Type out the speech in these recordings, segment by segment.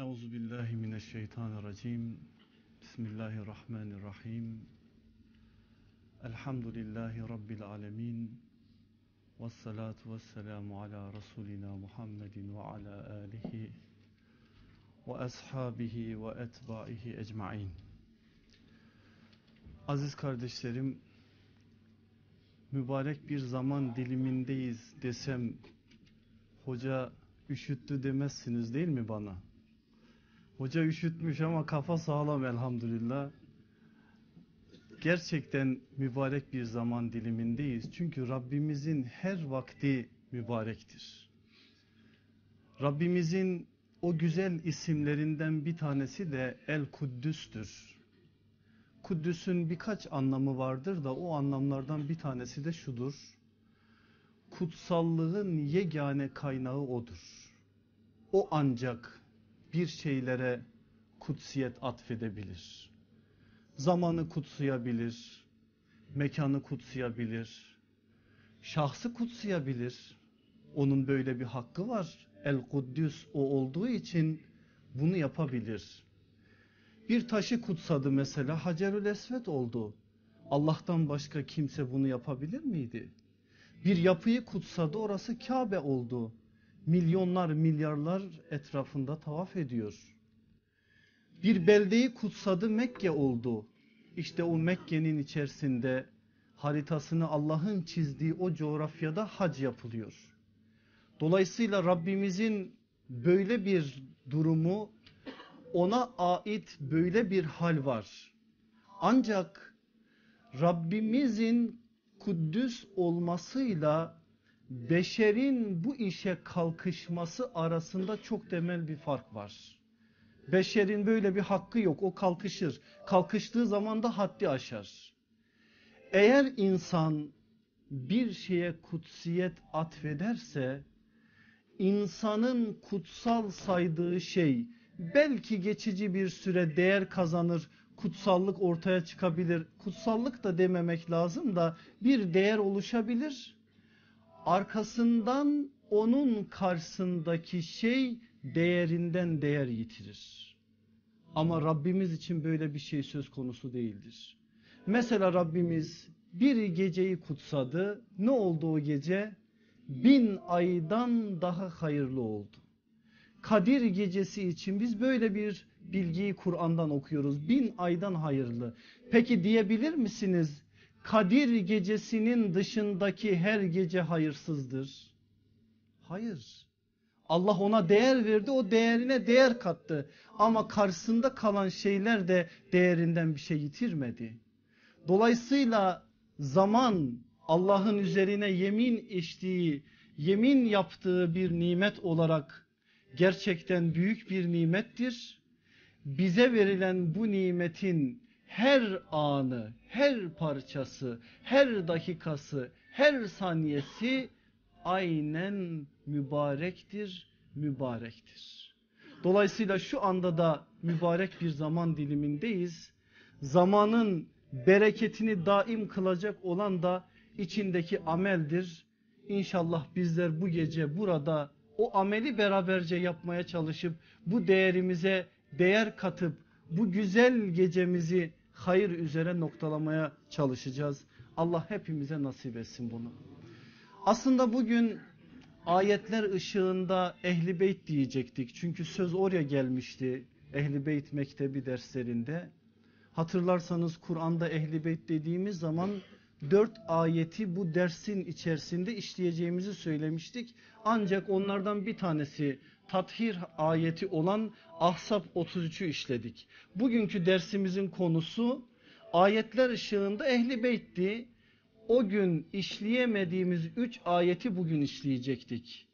Euzu billahi mineşşeytanirracim. Bismillahirrahmanirrahim. Elhamdülillahi rabbil alamin. Ves salatu vesselamu ala rasulina Muhammedin ve ala alihi ve ashabihi ve etbaihi ecmaîn. Aziz kardeşlerim, mübarek bir zaman dilimindeyiz desem hoca üşüttü demezsiniz değil mi bana? Hoca üşütmüş ama kafa sağlam elhamdülillah. Gerçekten mübarek bir zaman dilimindeyiz. Çünkü Rabbimizin her vakti mübarektir. Rabbimizin o güzel isimlerinden bir tanesi de El Kuddüs'tür. Kuddüs'ün birkaç anlamı vardır da o anlamlardan bir tanesi de şudur. Kutsallığın yegane kaynağı odur. O ancak bir şeylere kutsiyet atfedebilir. Zamanı kutsayabilir, mekanı kutsayabilir, şahsı kutsayabilir. Onun böyle bir hakkı var. El Kuddüs o olduğu için bunu yapabilir. Bir taşı kutsadı mesela Hacerül Esved oldu. Allah'tan başka kimse bunu yapabilir miydi? Bir yapıyı kutsadı orası Kabe oldu. Milyonlar milyarlar etrafında tavaf ediyor. Bir beldeyi kutsadı Mekke oldu. İşte o Mekke'nin içerisinde haritasını Allah'ın çizdiği o coğrafyada hac yapılıyor. Dolayısıyla Rabbimizin böyle bir durumu ona ait böyle bir hal var. Ancak Rabbimizin Kuddüs olmasıyla beşerin bu işe kalkışması arasında çok temel bir fark var. Beşerin böyle bir hakkı yok o kalkışır. Kalkıştığı zaman da haddi aşar. Eğer insan bir şeye kutsiyet atfederse insanın kutsal saydığı şey belki geçici bir süre değer kazanır kutsallık ortaya çıkabilir kutsallık da dememek lazım da bir değer oluşabilir arkasından onun karşısındaki şey değerinden değer yitirir ama Rabbimiz için böyle bir şey söz konusu değildir mesela Rabbimiz bir geceyi kutsadı ne oldu o gece bin aydan daha hayırlı oldu Kadir gecesi için biz böyle bir bilgiyi Kur'an'dan okuyoruz. Bin aydan hayırlı. Peki diyebilir misiniz? Kadir gecesinin dışındaki her gece hayırsızdır. Hayır. Allah ona değer verdi o değerine değer kattı. Ama karşısında kalan şeyler de değerinden bir şey yitirmedi. Dolayısıyla zaman Allah'ın üzerine yemin içtiği, yemin yaptığı bir nimet olarak gerçekten büyük bir nimettir. Bize verilen bu nimetin her anı, her parçası, her dakikası, her saniyesi aynen mübarektir, mübarektir. Dolayısıyla şu anda da mübarek bir zaman dilimindeyiz. Zamanın bereketini daim kılacak olan da içindeki ameldir. İnşallah bizler bu gece burada o ameli beraberce yapmaya çalışıp bu değerimize değer katıp bu güzel gecemizi hayır üzere noktalamaya çalışacağız. Allah hepimize nasip etsin bunu. Aslında bugün ayetler ışığında ehli beyt diyecektik. Çünkü söz oraya gelmişti ehli beyt mektebi derslerinde. Hatırlarsanız Kur'an'da ehli beyt dediğimiz zaman dört ayeti bu dersin içerisinde işleyeceğimizi söylemiştik. Ancak onlardan bir tanesi tathir ayeti olan Ahzab 33'ü işledik. Bugünkü dersimizin konusu ayetler ışığında ehli beytti. O gün işleyemediğimiz üç ayeti bugün işleyecektik.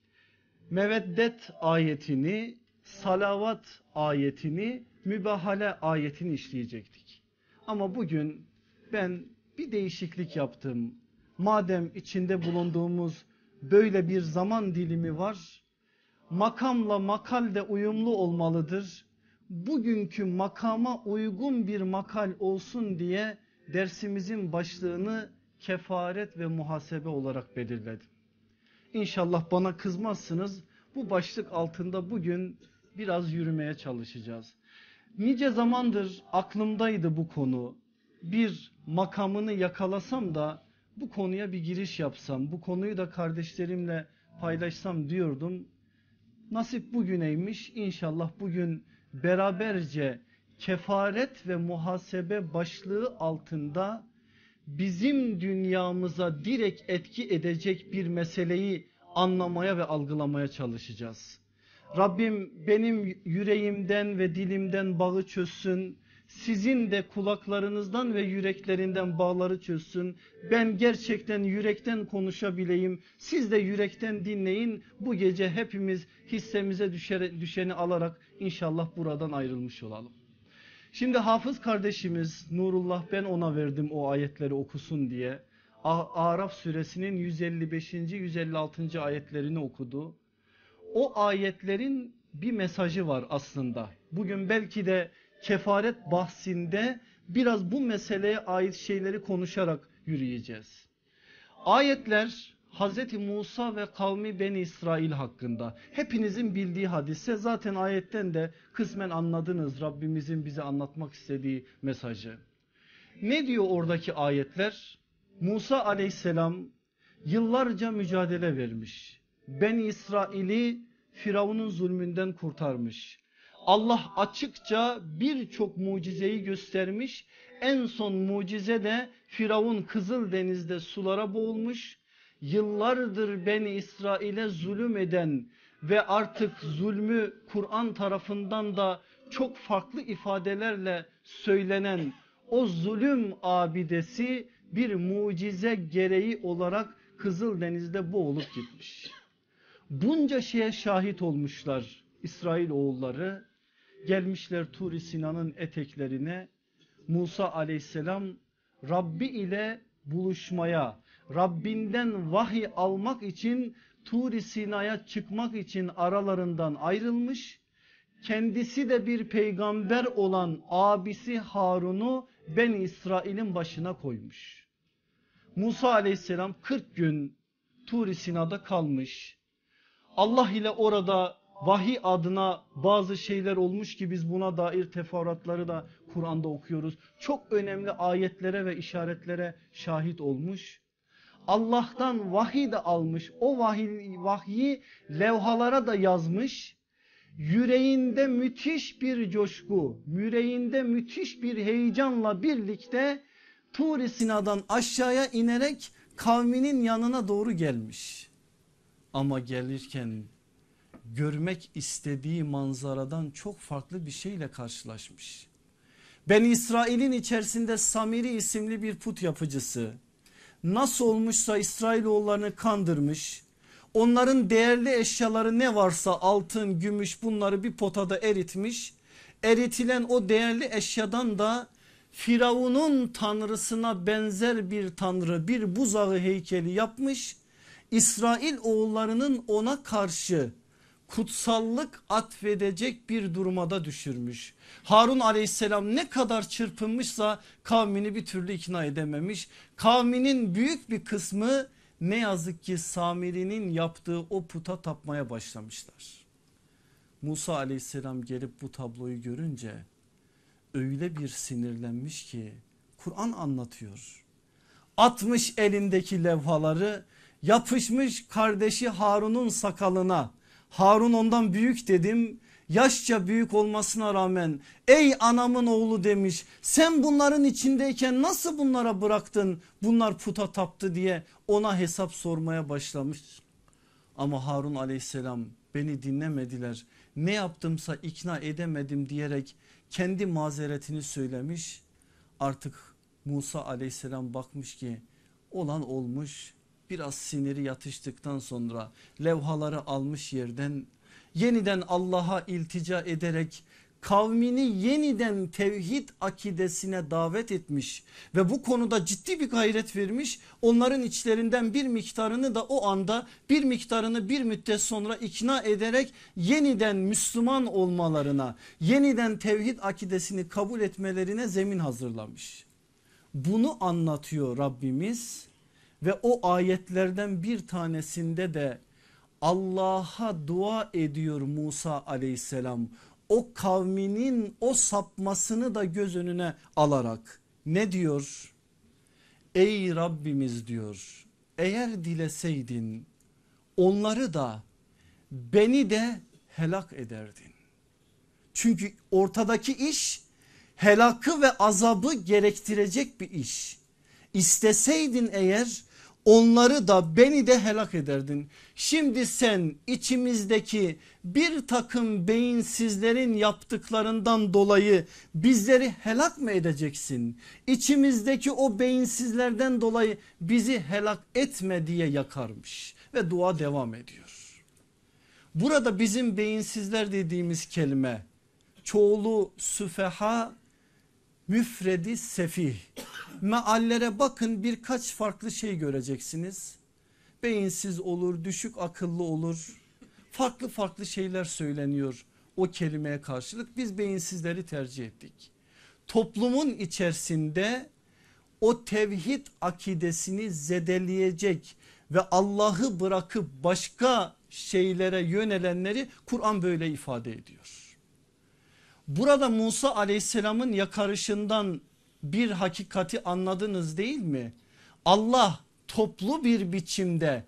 Meveddet ayetini, salavat ayetini, mübahale ayetini işleyecektik. Ama bugün ben bir değişiklik yaptım. Madem içinde bulunduğumuz böyle bir zaman dilimi var. Makamla makal de uyumlu olmalıdır. Bugünkü makama uygun bir makal olsun diye dersimizin başlığını kefaret ve muhasebe olarak belirledim. İnşallah bana kızmazsınız. Bu başlık altında bugün biraz yürümeye çalışacağız. Nice zamandır aklımdaydı bu konu. Bir makamını yakalasam da bu konuya bir giriş yapsam, bu konuyu da kardeşlerimle paylaşsam diyordum. Nasip bugüneymiş. İnşallah bugün beraberce kefaret ve muhasebe başlığı altında bizim dünyamıza direkt etki edecek bir meseleyi anlamaya ve algılamaya çalışacağız. Rabbim benim yüreğimden ve dilimden bağı çözsün. Sizin de kulaklarınızdan ve yüreklerinden bağları çözsün. Ben gerçekten yürekten konuşabileyim. Siz de yürekten dinleyin. Bu gece hepimiz hissemize düşer, düşeni alarak inşallah buradan ayrılmış olalım. Şimdi hafız kardeşimiz Nurullah ben ona verdim o ayetleri okusun diye. Araf suresinin 155. 156. ayetlerini okudu. O ayetlerin bir mesajı var aslında. Bugün belki de kefaret bahsinde biraz bu meseleye ait şeyleri konuşarak yürüyeceğiz. Ayetler Hazreti Musa ve kavmi Beni İsrail hakkında hepinizin bildiği hadise zaten ayetten de kısmen anladınız Rabbimizin bize anlatmak istediği mesajı. Ne diyor oradaki ayetler? Musa aleyhisselam yıllarca mücadele vermiş. Ben İsrail'i Firavun'un zulmünden kurtarmış. Allah açıkça birçok mucizeyi göstermiş. En son mucize de Firavun Kızıl Deniz'de sulara boğulmuş. Yıllardır ben İsrail'e zulüm eden ve artık zulmü Kur'an tarafından da çok farklı ifadelerle söylenen o zulüm abidesi bir mucize gereği olarak Kızıl Deniz'de boğulup gitmiş. Bunca şeye şahit olmuşlar İsrail oğulları. Gelmişler Tur Sinan'ın eteklerine Musa aleyhisselam Rabbi ile buluşmaya, Rabbinden vahiy almak için Tur Sina'ya çıkmak için aralarından ayrılmış. Kendisi de bir peygamber olan abisi Harun'u Ben İsrail'in başına koymuş. Musa aleyhisselam 40 gün Tur Sina'da kalmış. Allah ile orada vahiy adına bazı şeyler olmuş ki biz buna dair teferruatları da Kur'an'da okuyoruz. Çok önemli ayetlere ve işaretlere şahit olmuş. Allah'tan vahiy de almış. O vahiy, vahyi levhalara da yazmış. Yüreğinde müthiş bir coşku, yüreğinde müthiş bir heyecanla birlikte Tur Sina'dan aşağıya inerek kavminin yanına doğru gelmiş. Ama gelirken görmek istediği manzaradan çok farklı bir şeyle karşılaşmış. Ben İsrail'in içerisinde Samiri isimli bir put yapıcısı nasıl olmuşsa İsrailoğullarını kandırmış. Onların değerli eşyaları ne varsa altın, gümüş bunları bir potada eritmiş. Eritilen o değerli eşyadan da Firavun'un tanrısına benzer bir tanrı bir buzağı heykeli yapmış. İsrail oğullarının ona karşı kutsallık atfedecek bir durumada düşürmüş. Harun aleyhisselam ne kadar çırpınmışsa kavmini bir türlü ikna edememiş. Kavminin büyük bir kısmı ne yazık ki Samiri'nin yaptığı o puta tapmaya başlamışlar. Musa aleyhisselam gelip bu tabloyu görünce öyle bir sinirlenmiş ki Kur'an anlatıyor. Atmış elindeki levhaları yapışmış kardeşi Harun'un sakalına Harun ondan büyük dedim yaşça büyük olmasına rağmen ey anamın oğlu demiş sen bunların içindeyken nasıl bunlara bıraktın bunlar puta taptı diye ona hesap sormaya başlamış. Ama Harun aleyhisselam beni dinlemediler ne yaptımsa ikna edemedim diyerek kendi mazeretini söylemiş artık Musa aleyhisselam bakmış ki olan olmuş biraz siniri yatıştıktan sonra levhaları almış yerden yeniden Allah'a iltica ederek kavmini yeniden tevhid akidesine davet etmiş ve bu konuda ciddi bir gayret vermiş. Onların içlerinden bir miktarını da o anda bir miktarını bir müddet sonra ikna ederek yeniden Müslüman olmalarına, yeniden tevhid akidesini kabul etmelerine zemin hazırlamış. Bunu anlatıyor Rabbimiz ve o ayetlerden bir tanesinde de Allah'a dua ediyor Musa aleyhisselam. O kavminin o sapmasını da göz önüne alarak ne diyor? Ey Rabbimiz diyor eğer dileseydin onları da beni de helak ederdin. Çünkü ortadaki iş helakı ve azabı gerektirecek bir iş. İsteseydin eğer onları da beni de helak ederdin. Şimdi sen içimizdeki bir takım beyinsizlerin yaptıklarından dolayı bizleri helak mı edeceksin? İçimizdeki o beyinsizlerden dolayı bizi helak etme diye yakarmış ve dua devam ediyor. Burada bizim beyinsizler dediğimiz kelime çoğulu süfeha müfredi sefih. Meallere bakın birkaç farklı şey göreceksiniz. Beyinsiz olur, düşük akıllı olur. Farklı farklı şeyler söyleniyor o kelimeye karşılık. Biz beyinsizleri tercih ettik. Toplumun içerisinde o tevhid akidesini zedeleyecek ve Allah'ı bırakıp başka şeylere yönelenleri Kur'an böyle ifade ediyor. Burada Musa aleyhisselamın yakarışından bir hakikati anladınız değil mi? Allah toplu bir biçimde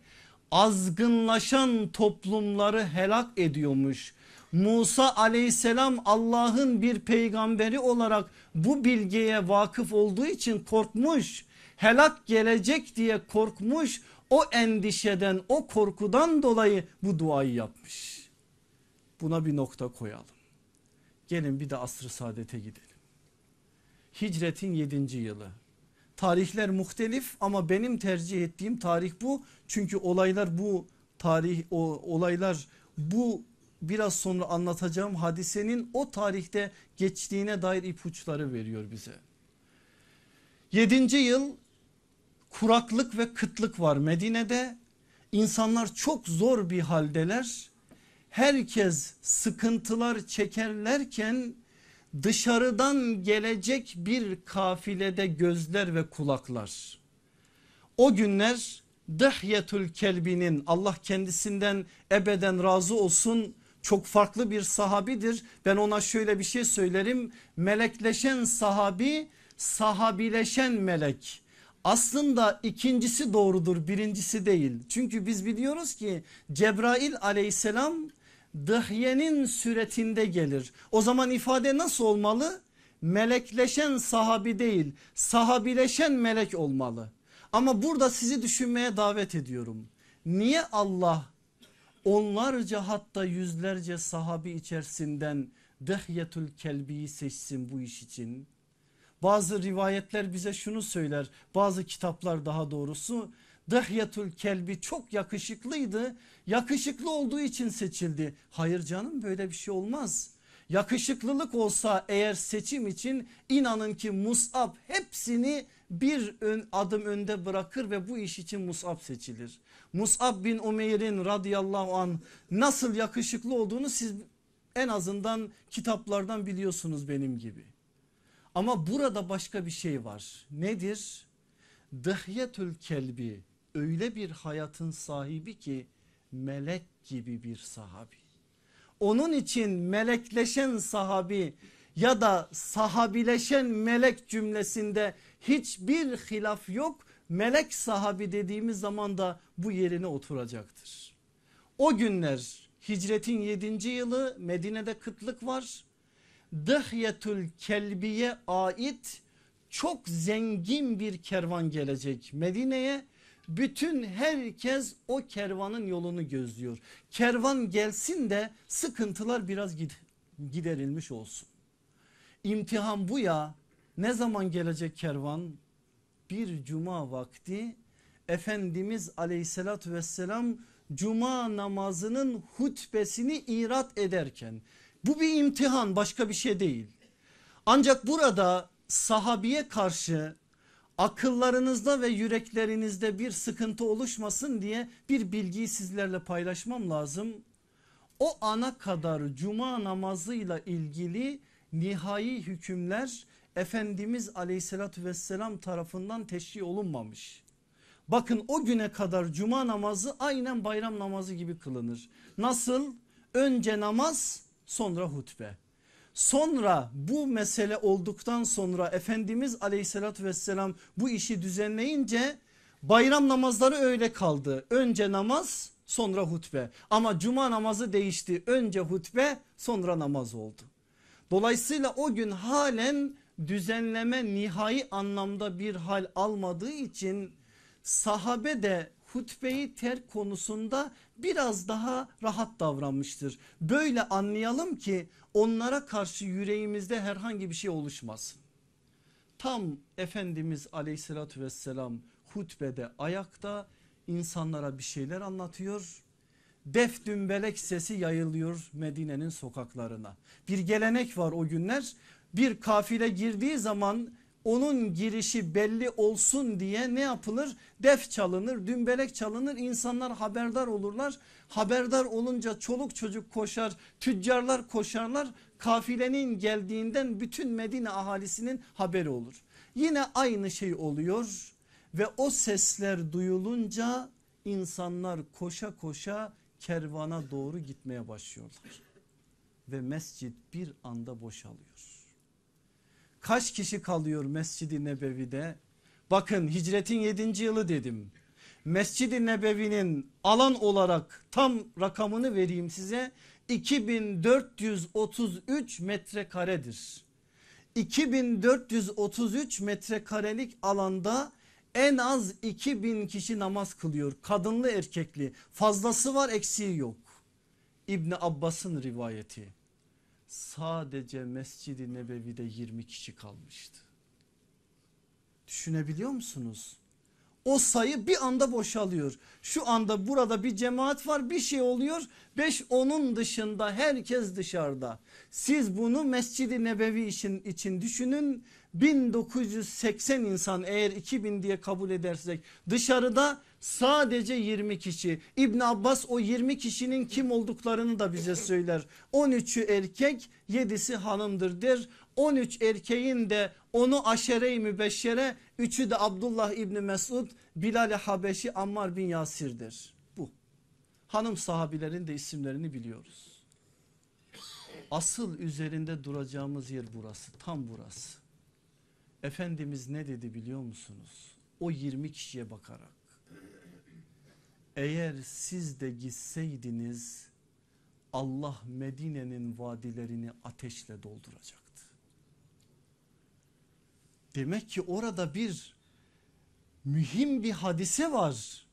azgınlaşan toplumları helak ediyormuş. Musa aleyhisselam Allah'ın bir peygamberi olarak bu bilgiye vakıf olduğu için korkmuş. Helak gelecek diye korkmuş. O endişeden o korkudan dolayı bu duayı yapmış. Buna bir nokta koyalım. Gelin bir de asr-ı saadete gidelim. Hicretin 7. yılı. Tarihler muhtelif ama benim tercih ettiğim tarih bu. Çünkü olaylar bu tarih o, olaylar bu biraz sonra anlatacağım hadisenin o tarihte geçtiğine dair ipuçları veriyor bize. 7. yıl kuraklık ve kıtlık var Medine'de. İnsanlar çok zor bir haldeler herkes sıkıntılar çekerlerken dışarıdan gelecek bir kafilede gözler ve kulaklar. O günler Dıhyetül Kelbi'nin Allah kendisinden ebeden razı olsun çok farklı bir sahabidir. Ben ona şöyle bir şey söylerim melekleşen sahabi sahabileşen melek. Aslında ikincisi doğrudur birincisi değil. Çünkü biz biliyoruz ki Cebrail aleyhisselam dıhyenin süretinde gelir. O zaman ifade nasıl olmalı? Melekleşen sahabi değil sahabileşen melek olmalı. Ama burada sizi düşünmeye davet ediyorum. Niye Allah onlarca hatta yüzlerce sahabi içerisinden Dıhyetül Kelbi'yi seçsin bu iş için? Bazı rivayetler bize şunu söyler bazı kitaplar daha doğrusu Dıhyetül Kelbi çok yakışıklıydı. Yakışıklı olduğu için seçildi. Hayır canım böyle bir şey olmaz. Yakışıklılık olsa eğer seçim için inanın ki Mus'ab hepsini bir ön, adım önde bırakır ve bu iş için Mus'ab seçilir. Mus'ab bin Umeyr'in radıyallahu an nasıl yakışıklı olduğunu siz en azından kitaplardan biliyorsunuz benim gibi. Ama burada başka bir şey var. Nedir? Dıhyetül kelbi öyle bir hayatın sahibi ki melek gibi bir sahabi. Onun için melekleşen sahabi ya da sahabileşen melek cümlesinde hiçbir hilaf yok. Melek sahabi dediğimiz zaman da bu yerine oturacaktır. O günler hicretin 7. yılı Medine'de kıtlık var. Dıhyetül Kelbi'ye ait çok zengin bir kervan gelecek Medine'ye bütün herkes o kervanın yolunu gözlüyor. Kervan gelsin de sıkıntılar biraz giderilmiş olsun. İmtihan bu ya ne zaman gelecek kervan? Bir cuma vakti Efendimiz aleyhissalatü vesselam cuma namazının hutbesini irat ederken bu bir imtihan başka bir şey değil. Ancak burada sahabiye karşı akıllarınızda ve yüreklerinizde bir sıkıntı oluşmasın diye bir bilgiyi sizlerle paylaşmam lazım. O ana kadar cuma namazıyla ilgili nihai hükümler Efendimiz aleyhissalatü vesselam tarafından teşri olunmamış. Bakın o güne kadar cuma namazı aynen bayram namazı gibi kılınır. Nasıl? Önce namaz sonra hutbe. Sonra bu mesele olduktan sonra Efendimiz aleyhissalatü vesselam bu işi düzenleyince bayram namazları öyle kaldı. Önce namaz sonra hutbe ama cuma namazı değişti. Önce hutbe sonra namaz oldu. Dolayısıyla o gün halen düzenleme nihai anlamda bir hal almadığı için sahabe de hutbeyi terk konusunda biraz daha rahat davranmıştır. Böyle anlayalım ki onlara karşı yüreğimizde herhangi bir şey oluşmasın. Tam Efendimiz aleyhissalatü vesselam hutbede ayakta insanlara bir şeyler anlatıyor. Def dümbelek sesi yayılıyor Medine'nin sokaklarına. Bir gelenek var o günler bir kafile girdiği zaman onun girişi belli olsun diye ne yapılır? Def çalınır, dümbelek çalınır, insanlar haberdar olurlar. Haberdar olunca çoluk çocuk koşar, tüccarlar koşarlar. Kafilenin geldiğinden bütün Medine ahalisinin haberi olur. Yine aynı şey oluyor ve o sesler duyulunca insanlar koşa koşa kervana doğru gitmeye başlıyorlar. Ve mescit bir anda boşalıyor. Kaç kişi kalıyor Mescid-i Nebevi'de? Bakın hicretin 7. yılı dedim. Mescid-i Nebevi'nin alan olarak tam rakamını vereyim size. 2433 metrekaredir. 2433 metrekarelik alanda en az 2000 kişi namaz kılıyor. Kadınlı erkekli fazlası var eksiği yok. İbni Abbas'ın rivayeti sadece Mescid-i Nebevi'de 20 kişi kalmıştı. Düşünebiliyor musunuz? O sayı bir anda boşalıyor. Şu anda burada bir cemaat var bir şey oluyor. 5 onun dışında herkes dışarıda. Siz bunu Mescid-i Nebevi için, için düşünün. 1980 insan eğer 2000 diye kabul edersek dışarıda sadece 20 kişi. İbn Abbas o 20 kişinin kim olduklarını da bize söyler. 13'ü erkek 7'si hanımdır der. 13 erkeğin de onu aşere-i mübeşşere üçü de Abdullah İbni Mesud Bilal-i Habeşi Ammar bin Yasir'dir. Bu hanım sahabilerin de isimlerini biliyoruz. Asıl üzerinde duracağımız yer burası tam burası. Efendimiz ne dedi biliyor musunuz? O 20 kişiye bakarak. Eğer siz de gitseydiniz Allah Medine'nin vadilerini ateşle dolduracaktı. Demek ki orada bir mühim bir hadise var.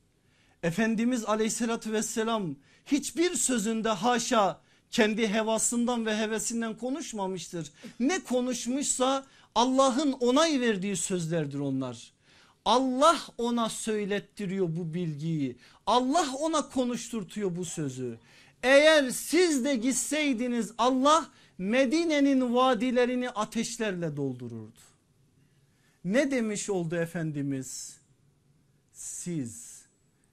Efendimiz aleyhissalatü vesselam hiçbir sözünde haşa kendi hevasından ve hevesinden konuşmamıştır. Ne konuşmuşsa Allah'ın onay verdiği sözlerdir onlar. Allah ona söylettiriyor bu bilgiyi. Allah ona konuşturtuyor bu sözü. Eğer siz de gitseydiniz Allah Medine'nin vadilerini ateşlerle doldururdu. Ne demiş oldu Efendimiz? Siz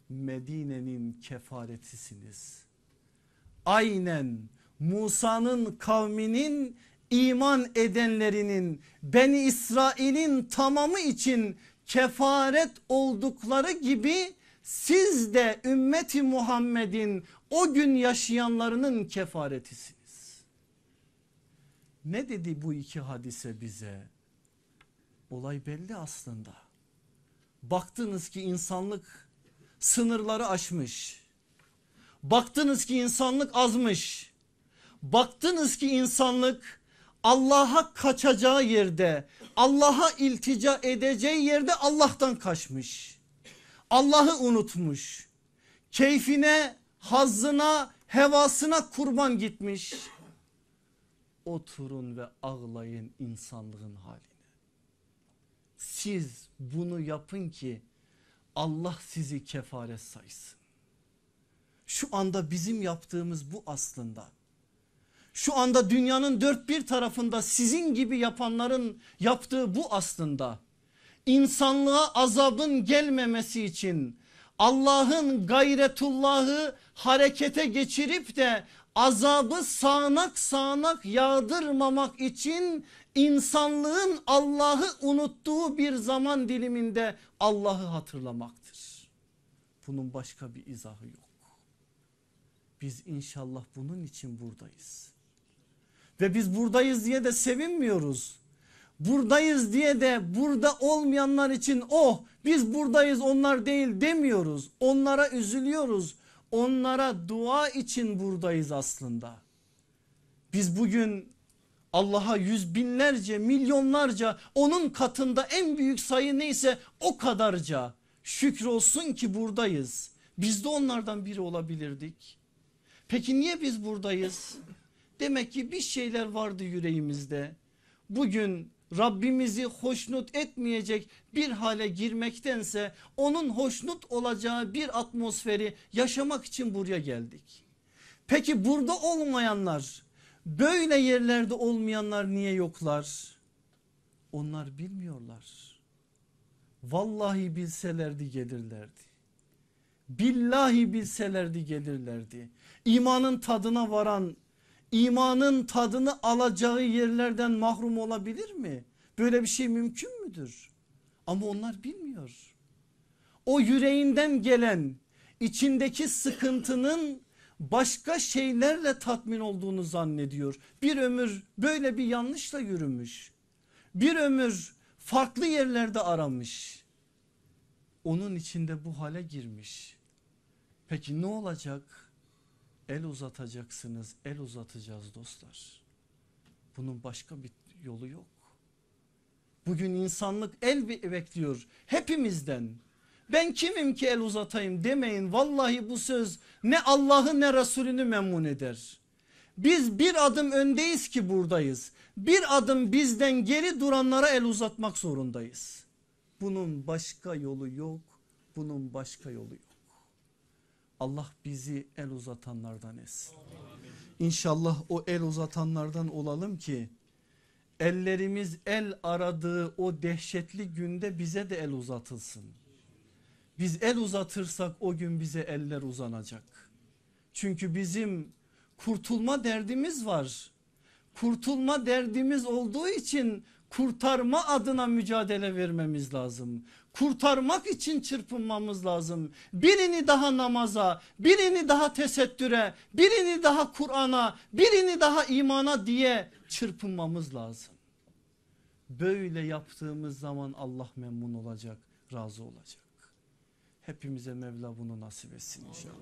Medine'nin kefaretisiniz. Aynen Musa'nın kavminin iman edenlerinin Beni İsrail'in tamamı için kefaret oldukları gibi siz de ümmeti Muhammed'in o gün yaşayanlarının kefaretisiniz. Ne dedi bu iki hadise bize? Olay belli aslında. Baktınız ki insanlık sınırları aşmış. Baktınız ki insanlık azmış. Baktınız ki insanlık Allah'a kaçacağı yerde Allah'a iltica edeceği yerde Allah'tan kaçmış. Allah'ı unutmuş. Keyfine, hazzına, hevasına kurban gitmiş. Oturun ve ağlayın insanlığın haline. Siz bunu yapın ki Allah sizi kefaret saysın. Şu anda bizim yaptığımız bu aslında. Şu anda dünyanın dört bir tarafında sizin gibi yapanların yaptığı bu aslında. İnsanlığa azabın gelmemesi için Allah'ın gayretullahı harekete geçirip de azabı sağanak sağanak yağdırmamak için insanlığın Allah'ı unuttuğu bir zaman diliminde Allah'ı hatırlamaktır. Bunun başka bir izahı yok. Biz inşallah bunun için buradayız. Ve biz buradayız diye de sevinmiyoruz. Buradayız diye de burada olmayanlar için oh biz buradayız onlar değil demiyoruz. Onlara üzülüyoruz. Onlara dua için buradayız aslında. Biz bugün Allah'a yüz binlerce milyonlarca onun katında en büyük sayı neyse o kadarca şükür olsun ki buradayız. Biz de onlardan biri olabilirdik. Peki niye biz buradayız? Demek ki bir şeyler vardı yüreğimizde. Bugün Rabbimizi hoşnut etmeyecek bir hale girmektense onun hoşnut olacağı bir atmosferi yaşamak için buraya geldik. Peki burada olmayanlar böyle yerlerde olmayanlar niye yoklar? Onlar bilmiyorlar. Vallahi bilselerdi gelirlerdi. Billahi bilselerdi gelirlerdi. İmanın tadına varan imanın tadını alacağı yerlerden mahrum olabilir mi? Böyle bir şey mümkün müdür? Ama onlar bilmiyor. O yüreğinden gelen içindeki sıkıntının başka şeylerle tatmin olduğunu zannediyor. Bir ömür böyle bir yanlışla yürümüş. Bir ömür farklı yerlerde aramış. Onun içinde bu hale girmiş. Peki ne olacak? El uzatacaksınız, el uzatacağız dostlar. Bunun başka bir yolu yok. Bugün insanlık el bekliyor hepimizden. Ben kimim ki el uzatayım demeyin. Vallahi bu söz ne Allah'ı ne Resulünü memnun eder. Biz bir adım öndeyiz ki buradayız. Bir adım bizden geri duranlara el uzatmak zorundayız. Bunun başka yolu yok. Bunun başka yolu yok. Allah bizi el uzatanlardan etsin. İnşallah o el uzatanlardan olalım ki ellerimiz el aradığı o dehşetli günde bize de el uzatılsın. Biz el uzatırsak o gün bize eller uzanacak. Çünkü bizim kurtulma derdimiz var. Kurtulma derdimiz olduğu için kurtarma adına mücadele vermemiz lazım. Kurtarmak için çırpınmamız lazım. Birini daha namaza, birini daha tesettüre, birini daha Kur'an'a, birini daha imana diye çırpınmamız lazım. Böyle yaptığımız zaman Allah memnun olacak, razı olacak. Hepimize Mevla bunu nasip etsin inşallah.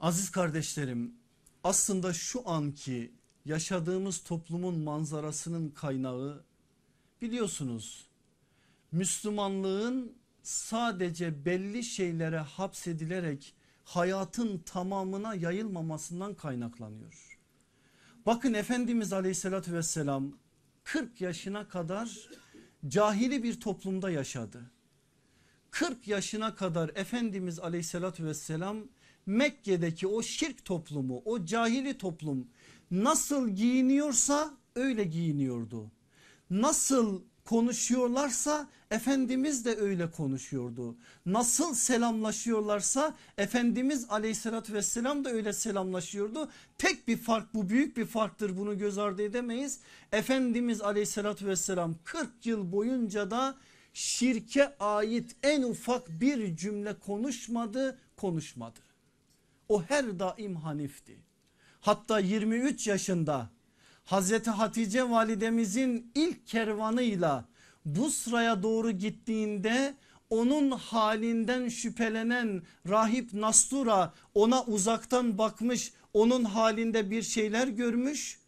Aziz kardeşlerim aslında şu anki yaşadığımız toplumun manzarasının kaynağı biliyorsunuz Müslümanlığın sadece belli şeylere hapsedilerek hayatın tamamına yayılmamasından kaynaklanıyor. Bakın Efendimiz aleyhissalatü vesselam 40 yaşına kadar cahili bir toplumda yaşadı. 40 yaşına kadar Efendimiz aleyhissalatü vesselam Mekke'deki o şirk toplumu o cahili toplum nasıl giyiniyorsa öyle giyiniyordu. Nasıl konuşuyorlarsa Efendimiz de öyle konuşuyordu. Nasıl selamlaşıyorlarsa Efendimiz aleyhissalatü vesselam da öyle selamlaşıyordu. Tek bir fark bu büyük bir farktır bunu göz ardı edemeyiz. Efendimiz aleyhissalatü vesselam 40 yıl boyunca da şirke ait en ufak bir cümle konuşmadı konuşmadı. O her daim hanifti. Hatta 23 yaşında Hazreti Hatice validemizin ilk kervanıyla Busra'ya doğru gittiğinde onun halinden şüphelenen rahip Nastura ona uzaktan bakmış onun halinde bir şeyler görmüş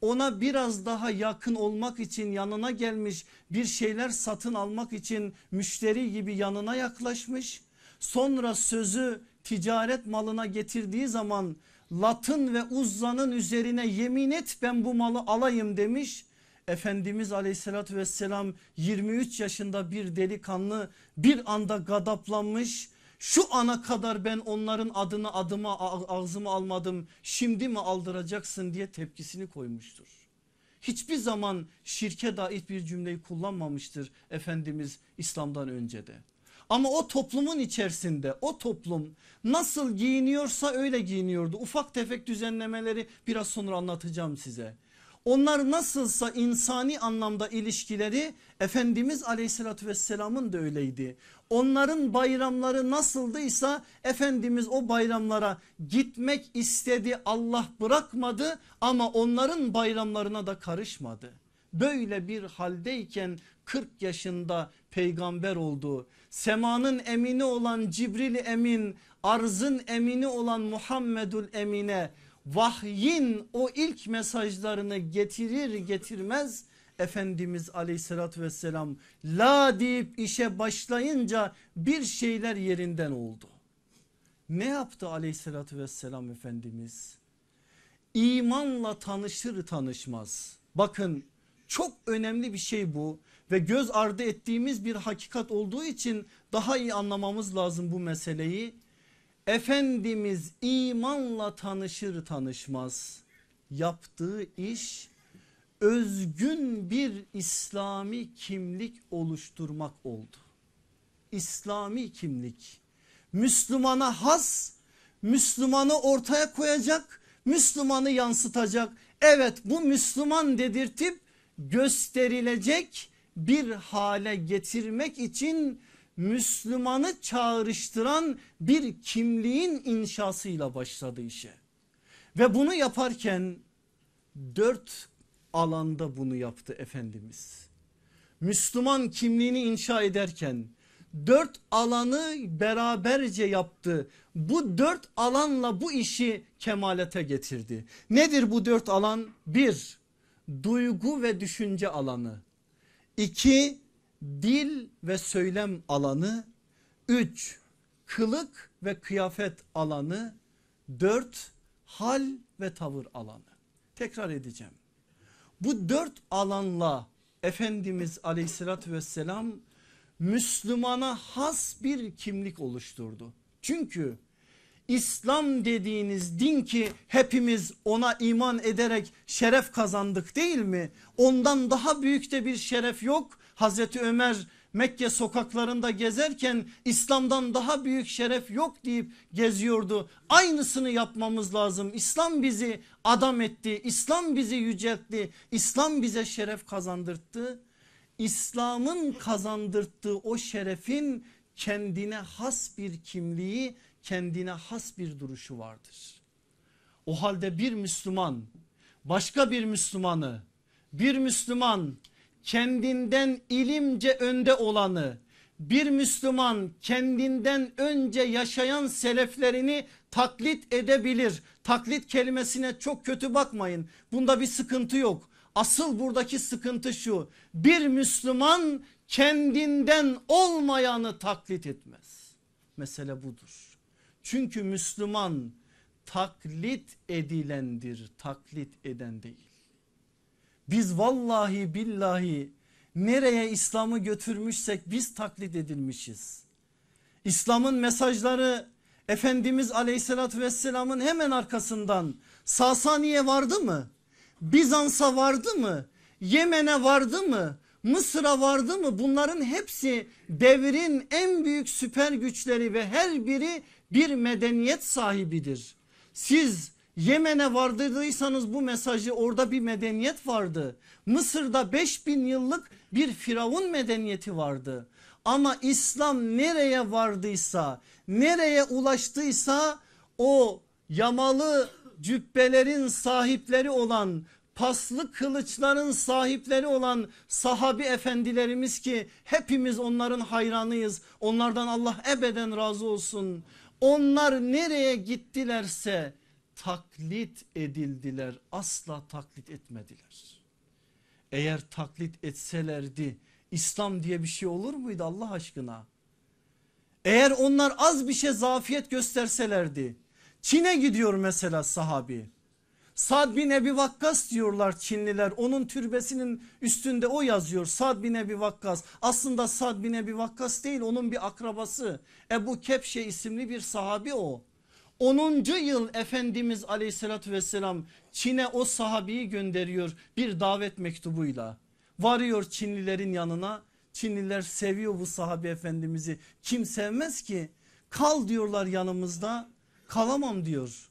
ona biraz daha yakın olmak için yanına gelmiş bir şeyler satın almak için müşteri gibi yanına yaklaşmış sonra sözü ticaret malına getirdiği zaman Lat'ın ve Uzza'nın üzerine yemin et ben bu malı alayım demiş. Efendimiz aleyhissalatü vesselam 23 yaşında bir delikanlı bir anda gadaplanmış. Şu ana kadar ben onların adını adıma ağzıma almadım şimdi mi aldıracaksın diye tepkisini koymuştur. Hiçbir zaman şirke dair bir cümleyi kullanmamıştır Efendimiz İslam'dan önce de. Ama o toplumun içerisinde o toplum nasıl giyiniyorsa öyle giyiniyordu. Ufak tefek düzenlemeleri biraz sonra anlatacağım size. Onlar nasılsa insani anlamda ilişkileri Efendimiz aleyhissalatü vesselamın da öyleydi. Onların bayramları nasıldıysa Efendimiz o bayramlara gitmek istedi Allah bırakmadı ama onların bayramlarına da karışmadı. Böyle bir haldeyken 40 yaşında peygamber oldu. Semanın emini olan Cibril emin arzın emini olan Muhammedül emine vahyin o ilk mesajlarını getirir getirmez Efendimiz aleyhissalatü vesselam la deyip işe başlayınca bir şeyler yerinden oldu. Ne yaptı aleyhissalatü vesselam Efendimiz? İmanla tanışır tanışmaz. Bakın çok önemli bir şey bu ve göz ardı ettiğimiz bir hakikat olduğu için daha iyi anlamamız lazım bu meseleyi. Efendimiz imanla tanışır tanışmaz yaptığı iş özgün bir İslami kimlik oluşturmak oldu. İslami kimlik Müslümana has Müslümanı ortaya koyacak Müslümanı yansıtacak evet bu Müslüman dedirtip gösterilecek bir hale getirmek için Müslümanı çağrıştıran bir kimliğin inşasıyla başladı işe. Ve bunu yaparken dört alanda bunu yaptı Efendimiz. Müslüman kimliğini inşa ederken dört alanı beraberce yaptı. Bu dört alanla bu işi kemalete getirdi. Nedir bu dört alan? Bir, duygu ve düşünce alanı. İki, dil ve söylem alanı. Üç, kılık ve kıyafet alanı. Dört, hal ve tavır alanı. Tekrar edeceğim. Bu dört alanla Efendimiz aleyhissalatü vesselam Müslümana has bir kimlik oluşturdu. Çünkü İslam dediğiniz din ki hepimiz ona iman ederek şeref kazandık değil mi? Ondan daha büyük de bir şeref yok. Hazreti Ömer Mekke sokaklarında gezerken İslam'dan daha büyük şeref yok deyip geziyordu. Aynısını yapmamız lazım. İslam bizi adam etti. İslam bizi yüceltti. İslam bize şeref kazandırttı. İslam'ın kazandırttığı o şerefin kendine has bir kimliği, kendine has bir duruşu vardır. O halde bir Müslüman başka bir Müslümanı, bir Müslüman kendinden ilimce önde olanı, bir Müslüman kendinden önce yaşayan seleflerini taklit edebilir. Taklit kelimesine çok kötü bakmayın. Bunda bir sıkıntı yok. Asıl buradaki sıkıntı şu. Bir Müslüman kendinden olmayanı taklit etmez. Mesele budur. Çünkü Müslüman taklit edilendir, taklit eden değil. Biz vallahi billahi nereye İslam'ı götürmüşsek biz taklit edilmişiz. İslam'ın mesajları Efendimiz aleyhissalatü vesselamın hemen arkasından Sasaniye vardı mı? Bizans'a vardı mı? Yemen'e vardı mı? Mısır'a vardı mı? Bunların hepsi devrin en büyük süper güçleri ve her biri bir medeniyet sahibidir. Siz Yemen'e vardırdıysanız bu mesajı orada bir medeniyet vardı. Mısır'da 5000 yıllık bir firavun medeniyeti vardı. Ama İslam nereye vardıysa nereye ulaştıysa o yamalı cübbelerin sahipleri olan paslı kılıçların sahipleri olan sahabi efendilerimiz ki hepimiz onların hayranıyız. Onlardan Allah ebeden razı olsun. Onlar nereye gittilerse taklit edildiler asla taklit etmediler. Eğer taklit etselerdi İslam diye bir şey olur muydu Allah aşkına? Eğer onlar az bir şey zafiyet gösterselerdi Çin'e gidiyor mesela sahabi. Sad bin Ebi Vakkas diyorlar Çinliler onun türbesinin üstünde o yazıyor Sad bin Ebi Vakkas aslında Sad bin Ebi Vakkas değil onun bir akrabası Ebu Kepşe isimli bir sahabi o 10. yıl Efendimiz aleyhissalatü vesselam Çin'e o sahabeyi gönderiyor bir davet mektubuyla. Varıyor Çinlilerin yanına Çinliler seviyor bu sahabe efendimizi kim sevmez ki kal diyorlar yanımızda kalamam diyor.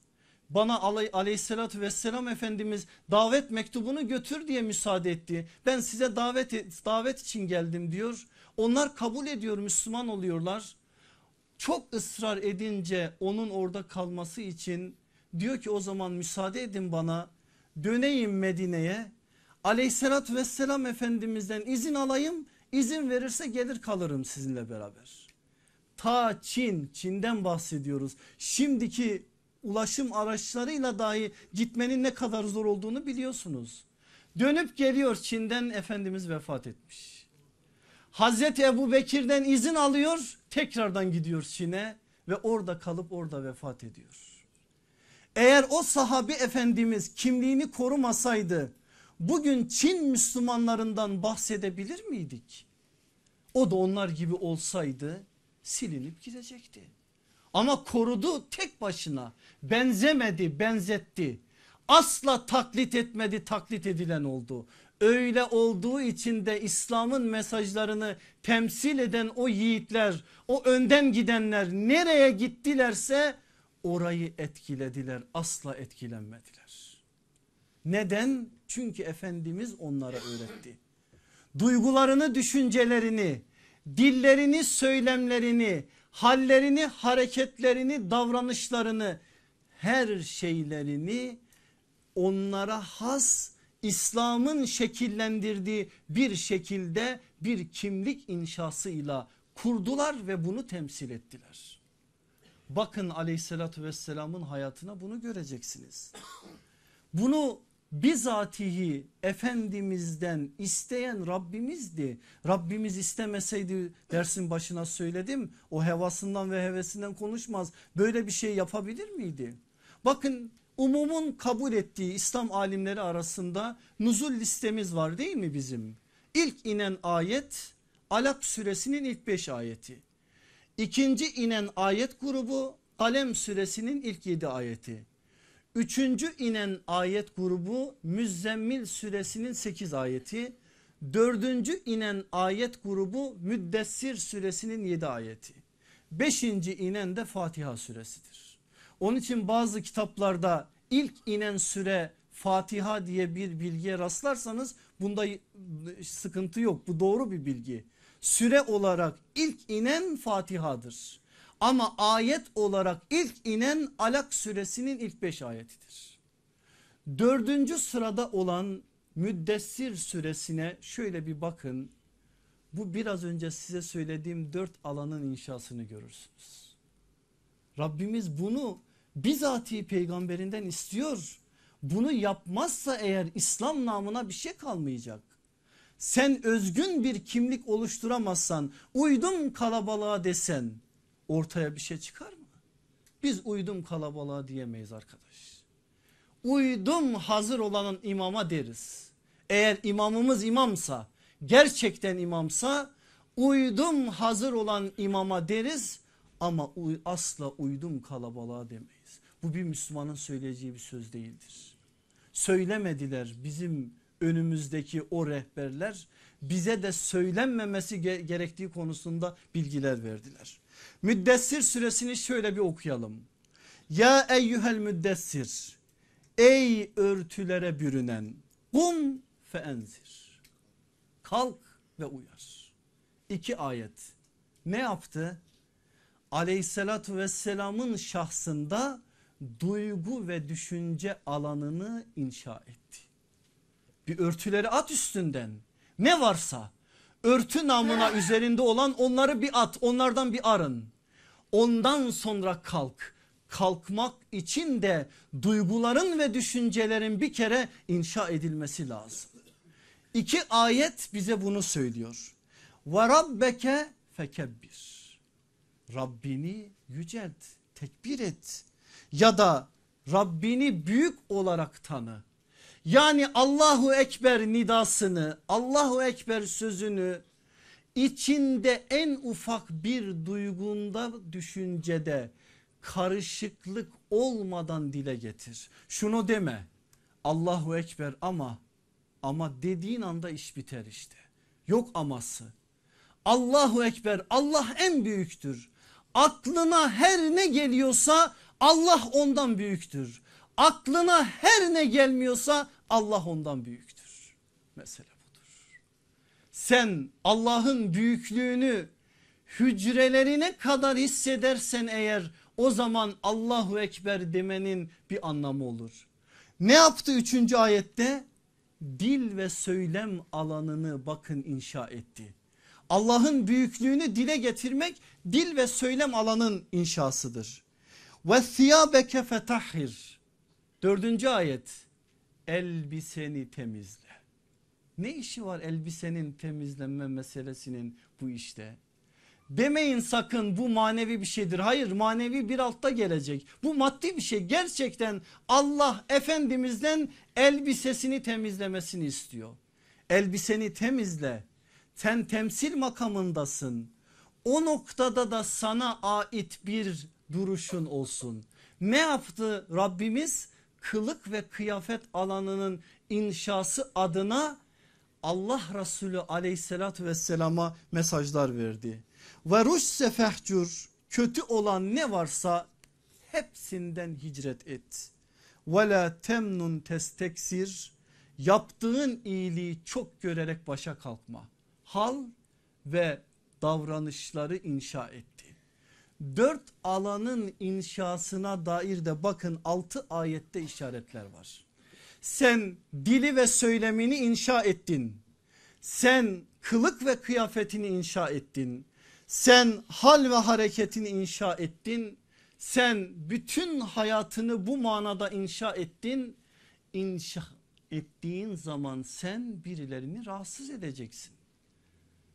bana aley, aleyhissalatü vesselam Efendimiz davet mektubunu götür diye müsaade etti. Ben size davet, davet için geldim diyor. Onlar kabul ediyor Müslüman oluyorlar. Çok ısrar edince onun orada kalması için diyor ki o zaman müsaade edin bana döneyim Medine'ye. Aleyhissalatü vesselam Efendimiz'den izin alayım izin verirse gelir kalırım sizinle beraber. Ta Çin, Çin'den bahsediyoruz. Şimdiki ulaşım araçlarıyla dahi gitmenin ne kadar zor olduğunu biliyorsunuz. Dönüp geliyor Çin'den Efendimiz vefat etmiş. Hazreti Ebu Bekir'den izin alıyor tekrardan gidiyor Çin'e ve orada kalıp orada vefat ediyor. Eğer o sahabi efendimiz kimliğini korumasaydı bugün Çin Müslümanlarından bahsedebilir miydik? O da onlar gibi olsaydı silinip gidecekti. Ama korudu tek başına benzemedi benzetti. Asla taklit etmedi taklit edilen oldu. Öyle olduğu için de İslam'ın mesajlarını temsil eden o yiğitler o önden gidenler nereye gittilerse orayı etkilediler asla etkilenmediler. Neden? Çünkü Efendimiz onlara öğretti. Duygularını düşüncelerini dillerini söylemlerini hallerini hareketlerini davranışlarını her şeylerini onlara has İslam'ın şekillendirdiği bir şekilde bir kimlik inşasıyla kurdular ve bunu temsil ettiler. Bakın aleyhissalatü vesselamın hayatına bunu göreceksiniz. Bunu bizatihi Efendimiz'den isteyen Rabbimizdi. Rabbimiz istemeseydi dersin başına söyledim o hevasından ve hevesinden konuşmaz. Böyle bir şey yapabilir miydi? Bakın umumun kabul ettiği İslam alimleri arasında nuzul listemiz var değil mi bizim? İlk inen ayet Alak suresinin ilk beş ayeti. İkinci inen ayet grubu Kalem suresinin ilk yedi ayeti. Üçüncü inen ayet grubu Müzzemmil suresinin sekiz ayeti. Dördüncü inen ayet grubu Müddessir suresinin yedi ayeti. Beşinci inen de Fatiha suresidir. Onun için bazı kitaplarda ilk inen süre Fatiha diye bir bilgiye rastlarsanız bunda sıkıntı yok. Bu doğru bir bilgi. Süre olarak ilk inen Fatiha'dır. Ama ayet olarak ilk inen Alak suresinin ilk beş ayetidir. Dördüncü sırada olan Müddessir suresine şöyle bir bakın. Bu biraz önce size söylediğim dört alanın inşasını görürsünüz. Rabbimiz bunu bizatihi peygamberinden istiyor. Bunu yapmazsa eğer İslam namına bir şey kalmayacak. Sen özgün bir kimlik oluşturamazsan uydum kalabalığa desen ortaya bir şey çıkar mı? Biz uydum kalabalığa diyemeyiz arkadaş. Uydum hazır olanın imama deriz. Eğer imamımız imamsa gerçekten imamsa uydum hazır olan imama deriz ama asla uydum kalabalığa demeyiz. Bu bir Müslümanın söyleyeceği bir söz değildir. Söylemediler bizim önümüzdeki o rehberler bize de söylenmemesi gerektiği konusunda bilgiler verdiler. Müddessir suresini şöyle bir okuyalım. Ya eyyuhel müddessir ey örtülere bürünen kum fe enzir. Kalk ve uyar. İki ayet ne yaptı? Aleyhissalatü vesselamın şahsında duygu ve düşünce alanını inşa etti. Bir örtüleri at üstünden ne varsa örtü namına üzerinde olan onları bir at onlardan bir arın. Ondan sonra kalk. Kalkmak için de duyguların ve düşüncelerin bir kere inşa edilmesi lazım. İki ayet bize bunu söylüyor. Ve rabbeke fekebbir. Rabbini yücelt, tekbir et. Ya da Rabbini büyük olarak tanı. Yani Allahu Ekber nidasını, Allahu Ekber sözünü içinde en ufak bir duygunda, düşüncede karışıklık olmadan dile getir. Şunu deme Allahu Ekber ama ama dediğin anda iş biter işte. Yok aması. Allahu Ekber Allah en büyüktür. Aklına her ne geliyorsa Allah ondan büyüktür. Aklına her ne gelmiyorsa Allah ondan büyüktür. Mesele budur. Sen Allah'ın büyüklüğünü hücrelerine kadar hissedersen eğer o zaman Allahu Ekber demenin bir anlamı olur. Ne yaptı üçüncü ayette? Dil ve söylem alanını bakın inşa etti. Allah'ın büyüklüğünü dile getirmek dil ve söylem alanın inşasıdır. Ve thiyabeke fetahhir. Dördüncü ayet. Elbiseni temizle. Ne işi var elbisenin temizlenme meselesinin bu işte? Demeyin sakın bu manevi bir şeydir. Hayır manevi bir altta gelecek. Bu maddi bir şey. Gerçekten Allah Efendimizden elbisesini temizlemesini istiyor. Elbiseni temizle. Sen temsil makamındasın. O noktada da sana ait bir duruşun olsun. Ne yaptı Rabbimiz? Kılık ve kıyafet alanının inşası adına Allah Resulü aleyhissalatü vesselama mesajlar verdi. Ve russe fehcur kötü olan ne varsa hepsinden hicret et. Ve la temnun testeksir yaptığın iyiliği çok görerek başa kalkma. Hal ve davranışları inşa etti. Dört alanın inşasına dair de bakın altı ayette işaretler var. Sen dili ve söylemini inşa ettin. Sen kılık ve kıyafetini inşa ettin. Sen hal ve hareketini inşa ettin. Sen bütün hayatını bu manada inşa ettin. İnşa ettiğin zaman sen birilerini rahatsız edeceksin.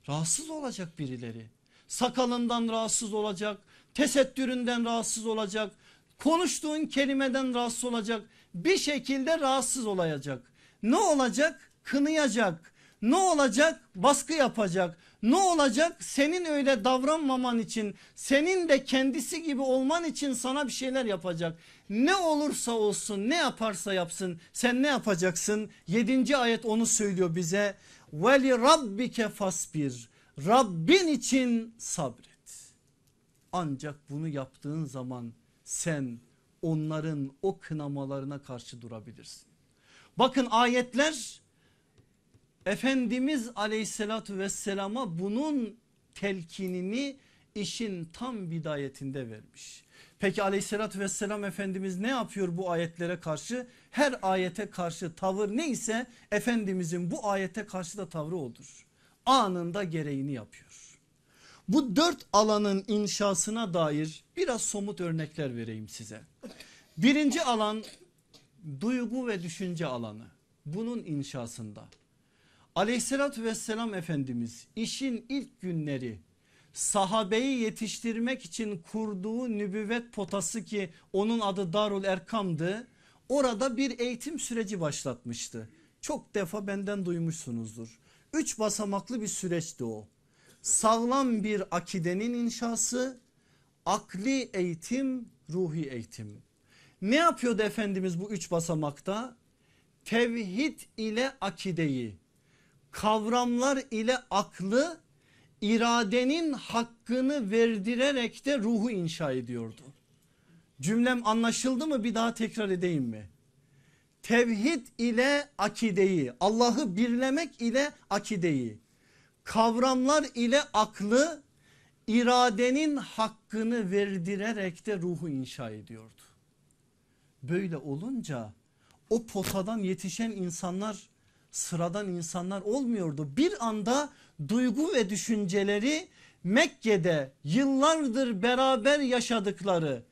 Rahatsız olacak birileri. Sakalından rahatsız olacak, tesettüründen rahatsız olacak, konuştuğun kelimeden rahatsız olacak, bir şekilde rahatsız olacak. Ne olacak? Kınayacak. Ne olacak? Baskı yapacak. Ne olacak? Senin öyle davranmaman için, senin de kendisi gibi olman için sana bir şeyler yapacak. Ne olursa olsun, ne yaparsa yapsın, sen ne yapacaksın? Yedinci ayet onu söylüyor bize. Veli rabbike fasbir. Rabbin için sabret. Ancak bunu yaptığın zaman sen onların o kınamalarına karşı durabilirsin. Bakın ayetler Efendimiz aleyhissalatü vesselama bunun telkinini işin tam bidayetinde vermiş. Peki aleyhissalatü vesselam Efendimiz ne yapıyor bu ayetlere karşı? Her ayete karşı tavır neyse Efendimizin bu ayete karşı da tavrı odur. Anında gereğini yapıyor. Bu dört alanın inşasına dair biraz somut örnekler vereyim size. Birinci alan duygu ve düşünce alanı. Bunun inşasında. Aleyhissalatü vesselam Efendimiz işin ilk günleri sahabeyi yetiştirmek için kurduğu nübüvvet potası ki onun adı Darul Erkam'dı. Orada bir eğitim süreci başlatmıştı. Çok defa benden duymuşsunuzdur. Üç basamaklı bir süreçti o. Sağlam bir akidenin inşası, akli eğitim, ruhi eğitim. Ne yapıyordu Efendimiz bu üç basamakta? Tevhid ile akideyi, kavramlar ile aklı, iradenin hakkını verdirerek de ruhu inşa ediyordu. Cümlem anlaşıldı mı bir daha tekrar edeyim mi? Tevhid ile akideyi, Allah'ı birlemek ile akideyi, kavramlar ile aklı, iradenin hakkını verdirerek de ruhu inşa ediyordu. Böyle olunca o potadan yetişen insanlar sıradan insanlar olmuyordu. Bir anda duygu ve düşünceleri Mekke'de yıllardır beraber yaşadıkları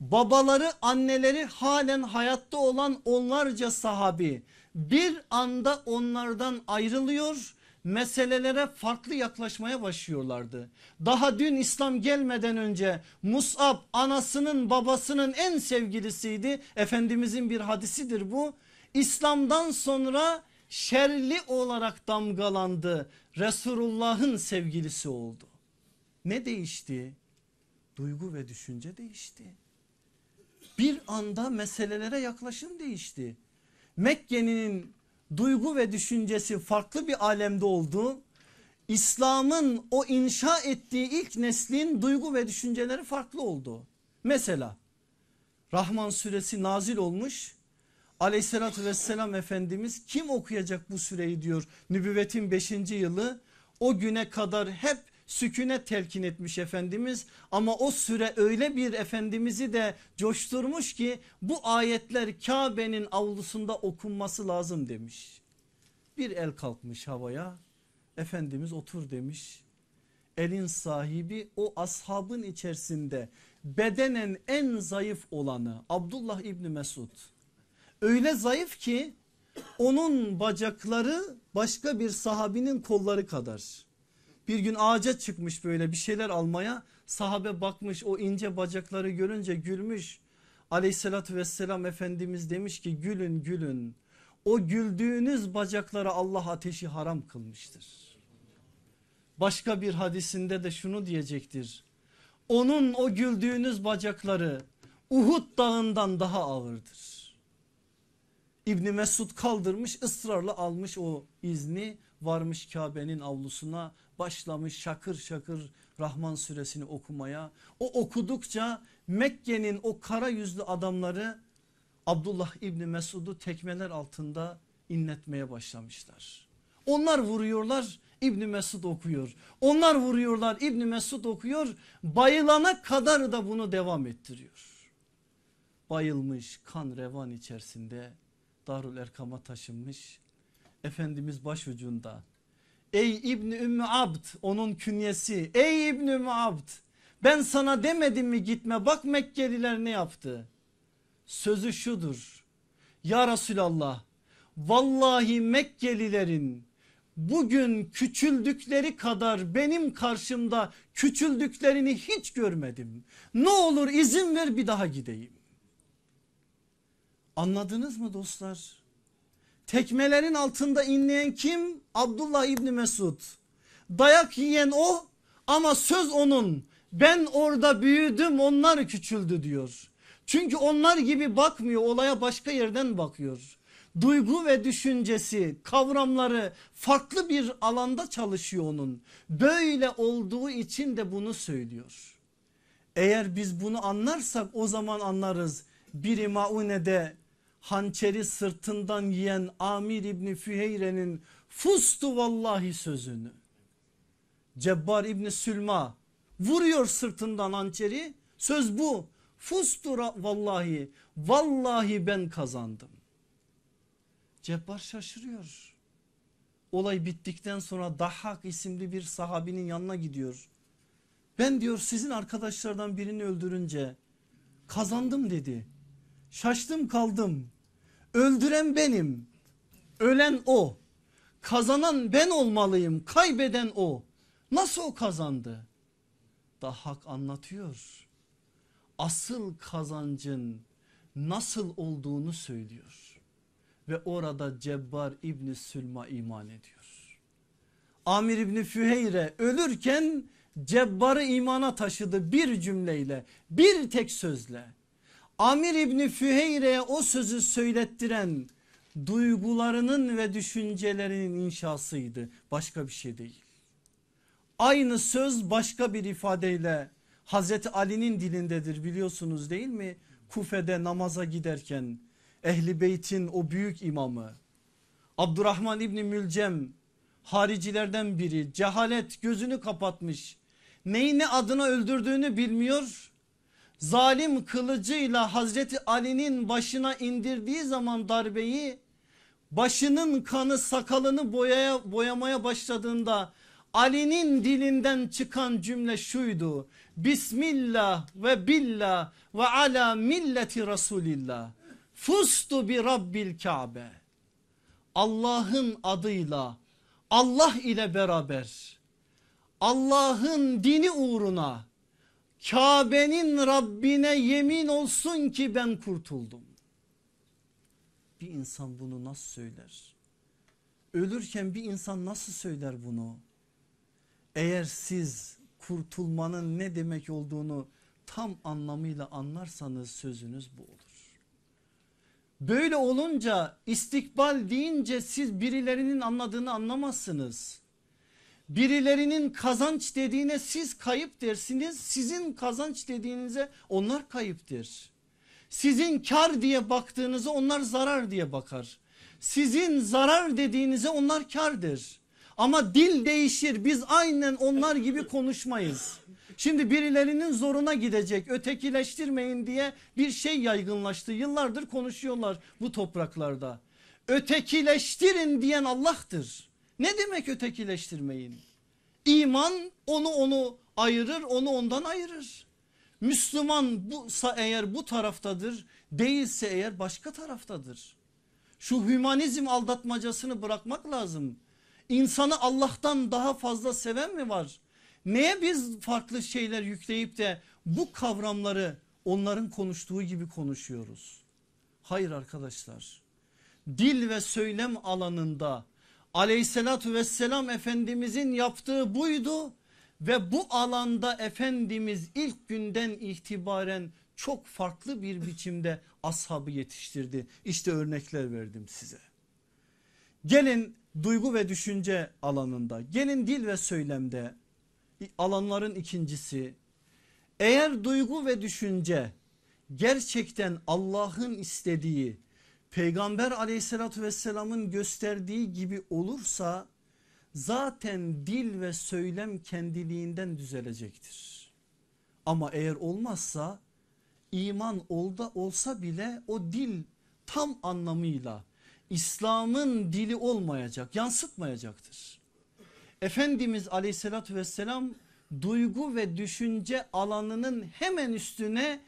babaları anneleri halen hayatta olan onlarca sahabi bir anda onlardan ayrılıyor meselelere farklı yaklaşmaya başlıyorlardı. Daha dün İslam gelmeden önce Musab anasının babasının en sevgilisiydi. Efendimizin bir hadisidir bu. İslam'dan sonra şerli olarak damgalandı. Resulullah'ın sevgilisi oldu. Ne değişti? Duygu ve düşünce değişti. Bir anda meselelere yaklaşım değişti. Mekke'nin duygu ve düşüncesi farklı bir alemde oldu. İslam'ın o inşa ettiği ilk neslin duygu ve düşünceleri farklı oldu. Mesela Rahman suresi nazil olmuş. Aleyhissalatü vesselam Efendimiz kim okuyacak bu süreyi diyor nübüvvetin 5. yılı o güne kadar hep süküne telkin etmiş Efendimiz ama o süre öyle bir Efendimiz'i de coşturmuş ki bu ayetler Kabe'nin avlusunda okunması lazım demiş. Bir el kalkmış havaya Efendimiz otur demiş elin sahibi o ashabın içerisinde bedenen en zayıf olanı Abdullah İbni Mesud öyle zayıf ki onun bacakları başka bir sahabinin kolları kadar. Bir gün ağaca çıkmış böyle bir şeyler almaya sahabe bakmış o ince bacakları görünce gülmüş. Aleyhissalatü vesselam Efendimiz demiş ki gülün gülün o güldüğünüz bacaklara Allah ateşi haram kılmıştır. Başka bir hadisinde de şunu diyecektir. Onun o güldüğünüz bacakları Uhud dağından daha ağırdır. İbni Mesud kaldırmış ısrarla almış o izni varmış Kabe'nin avlusuna başlamış şakır şakır Rahman suresini okumaya. O okudukça Mekke'nin o kara yüzlü adamları Abdullah İbni Mesud'u tekmeler altında inletmeye başlamışlar. Onlar vuruyorlar İbni Mesud okuyor. Onlar vuruyorlar İbni Mesud okuyor. Bayılana kadar da bunu devam ettiriyor. Bayılmış kan revan içerisinde Darül Erkam'a taşınmış. Efendimiz başucunda. Ey İbni Ümmü Abd onun künyesi. Ey İbni Ümmü Abd ben sana demedim mi gitme bak Mekkeliler ne yaptı. Sözü şudur. Ya Resulallah vallahi Mekkelilerin bugün küçüldükleri kadar benim karşımda küçüldüklerini hiç görmedim. Ne olur izin ver bir daha gideyim. Anladınız mı dostlar? Tekmelerin altında inleyen kim? Abdullah İbni Mesud. Dayak yiyen o ama söz onun. Ben orada büyüdüm onlar küçüldü diyor. Çünkü onlar gibi bakmıyor olaya başka yerden bakıyor. Duygu ve düşüncesi kavramları farklı bir alanda çalışıyor onun. Böyle olduğu için de bunu söylüyor. Eğer biz bunu anlarsak o zaman anlarız. Biri Maune'de hançeri sırtından yiyen Amir İbni Füheyre'nin fustu vallahi sözünü. Cebbar İbni Sülma vuruyor sırtından hançeri söz bu. Fustu vallahi vallahi ben kazandım. Cebbar şaşırıyor. Olay bittikten sonra Dahhak isimli bir sahabinin yanına gidiyor. Ben diyor sizin arkadaşlardan birini öldürünce kazandım dedi. Şaştım kaldım. Öldüren benim. Ölen o. Kazanan ben olmalıyım. Kaybeden o. Nasıl o kazandı? Dahhak anlatıyor. Asıl kazancın nasıl olduğunu söylüyor. Ve orada Cebbar İbni Sülma iman ediyor. Amir İbni Füheyre ölürken Cebbar'ı imana taşıdı bir cümleyle bir tek sözle. Amir İbni Füheyre'ye o sözü söylettiren duygularının ve düşüncelerinin inşasıydı. Başka bir şey değil. Aynı söz başka bir ifadeyle Hazreti Ali'nin dilindedir biliyorsunuz değil mi? Kufe'de namaza giderken Ehli Beyt'in o büyük imamı Abdurrahman İbni Mülcem haricilerden biri cehalet gözünü kapatmış. Neyi ne adına öldürdüğünü bilmiyor zalim kılıcıyla Hazreti Ali'nin başına indirdiği zaman darbeyi başının kanı sakalını boyaya, boyamaya başladığında Ali'nin dilinden çıkan cümle şuydu. Bismillah ve billah ve ala milleti Resulillah. Fustu bi Rabbil Kabe. Allah'ın adıyla Allah ile beraber Allah'ın dini uğruna Kabe'nin Rabbine yemin olsun ki ben kurtuldum. Bir insan bunu nasıl söyler? Ölürken bir insan nasıl söyler bunu? Eğer siz kurtulmanın ne demek olduğunu tam anlamıyla anlarsanız sözünüz bu olur. Böyle olunca istikbal deyince siz birilerinin anladığını anlamazsınız. Birilerinin kazanç dediğine siz kayıp dersiniz. Sizin kazanç dediğinize onlar kayıptır. Sizin kar diye baktığınızı onlar zarar diye bakar. Sizin zarar dediğinize onlar kardır. Ama dil değişir biz aynen onlar gibi konuşmayız. Şimdi birilerinin zoruna gidecek ötekileştirmeyin diye bir şey yaygınlaştı. Yıllardır konuşuyorlar bu topraklarda. Ötekileştirin diyen Allah'tır. Ne demek ötekileştirmeyin? İman onu onu ayırır onu ondan ayırır. Müslüman bu eğer bu taraftadır değilse eğer başka taraftadır. Şu hümanizm aldatmacasını bırakmak lazım. İnsanı Allah'tan daha fazla seven mi var? Neye biz farklı şeyler yükleyip de bu kavramları onların konuştuğu gibi konuşuyoruz? Hayır arkadaşlar. Dil ve söylem alanında aleyhissalatü vesselam efendimizin yaptığı buydu ve bu alanda Efendimiz ilk günden itibaren çok farklı bir biçimde ashabı yetiştirdi. İşte örnekler verdim size. Gelin duygu ve düşünce alanında gelin dil ve söylemde alanların ikincisi eğer duygu ve düşünce gerçekten Allah'ın istediği peygamber aleyhissalatü vesselamın gösterdiği gibi olursa zaten dil ve söylem kendiliğinden düzelecektir. Ama eğer olmazsa iman olda olsa bile o dil tam anlamıyla İslam'ın dili olmayacak yansıtmayacaktır. Efendimiz aleyhissalatü vesselam duygu ve düşünce alanının hemen üstüne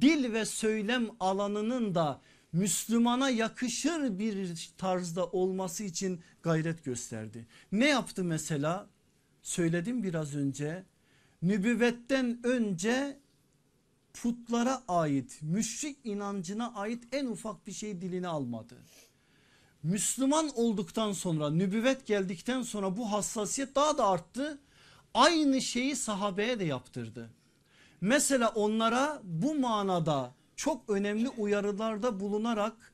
dil ve söylem alanının da Müslümana yakışır bir tarzda olması için gayret gösterdi. Ne yaptı mesela? Söyledim biraz önce. Nübüvvetten önce putlara ait müşrik inancına ait en ufak bir şey diline almadı. Müslüman olduktan sonra nübüvvet geldikten sonra bu hassasiyet daha da arttı. Aynı şeyi sahabeye de yaptırdı. Mesela onlara bu manada çok önemli uyarılarda bulunarak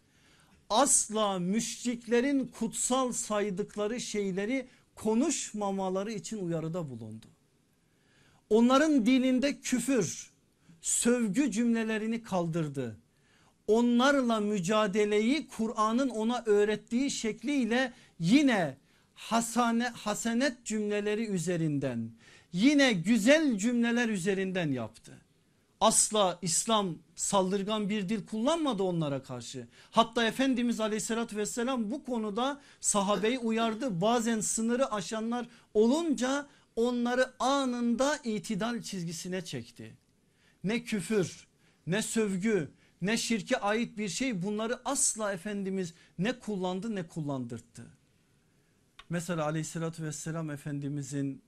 asla müşriklerin kutsal saydıkları şeyleri konuşmamaları için uyarıda bulundu. Onların dininde küfür, sövgü cümlelerini kaldırdı. Onlarla mücadeleyi Kur'an'ın ona öğrettiği şekliyle yine hasane, hasenet cümleleri üzerinden yine güzel cümleler üzerinden yaptı. Asla İslam saldırgan bir dil kullanmadı onlara karşı. Hatta Efendimiz aleyhissalatü vesselam bu konuda sahabeyi uyardı. Bazen sınırı aşanlar olunca onları anında itidal çizgisine çekti. Ne küfür ne sövgü ne şirke ait bir şey bunları asla Efendimiz ne kullandı ne kullandırdı. Mesela aleyhissalatü vesselam Efendimizin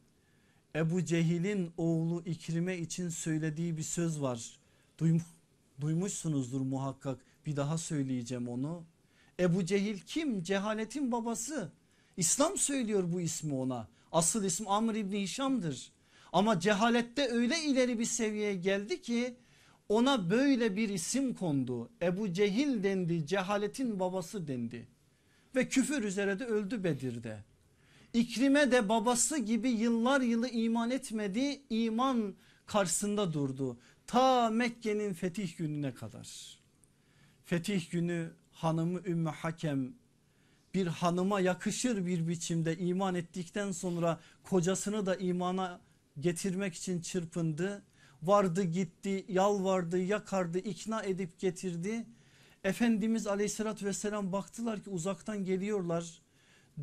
Ebu Cehil'in oğlu İkrime için söylediği bir söz var. Duym duymuşsunuzdur muhakkak bir daha söyleyeceğim onu. Ebu Cehil kim? Cehaletin babası. İslam söylüyor bu ismi ona. Asıl ismi Amr İbni Hişam'dır. Ama cehalette öyle ileri bir seviyeye geldi ki ona böyle bir isim kondu. Ebu Cehil dendi cehaletin babası dendi. Ve küfür üzere de öldü Bedir'de. İkrime de babası gibi yıllar yılı iman etmedi. iman karşısında durdu. Ta Mekke'nin fetih gününe kadar. Fetih günü hanımı Ümmü Hakem bir hanıma yakışır bir biçimde iman ettikten sonra kocasını da imana getirmek için çırpındı. Vardı gitti yalvardı yakardı ikna edip getirdi. Efendimiz aleyhissalatü vesselam baktılar ki uzaktan geliyorlar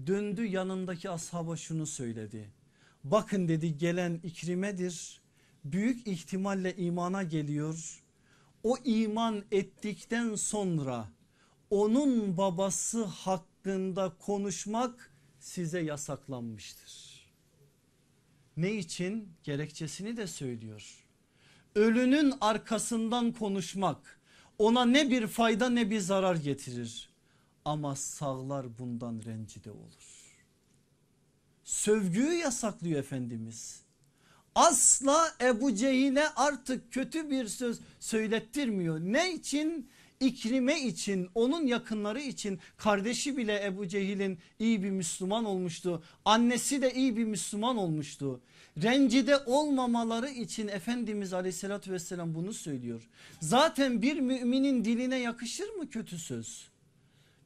döndü yanındaki ashaba şunu söyledi. Bakın dedi gelen ikrimedir. Büyük ihtimalle imana geliyor. O iman ettikten sonra onun babası hakkında konuşmak size yasaklanmıştır. Ne için? Gerekçesini de söylüyor. Ölünün arkasından konuşmak ona ne bir fayda ne bir zarar getirir ama sağlar bundan rencide olur. Sövgüyü yasaklıyor Efendimiz. Asla Ebu Cehil'e artık kötü bir söz söylettirmiyor. Ne için? İkrime için onun yakınları için kardeşi bile Ebu Cehil'in iyi bir Müslüman olmuştu. Annesi de iyi bir Müslüman olmuştu. Rencide olmamaları için Efendimiz aleyhissalatü vesselam bunu söylüyor. Zaten bir müminin diline yakışır mı kötü söz?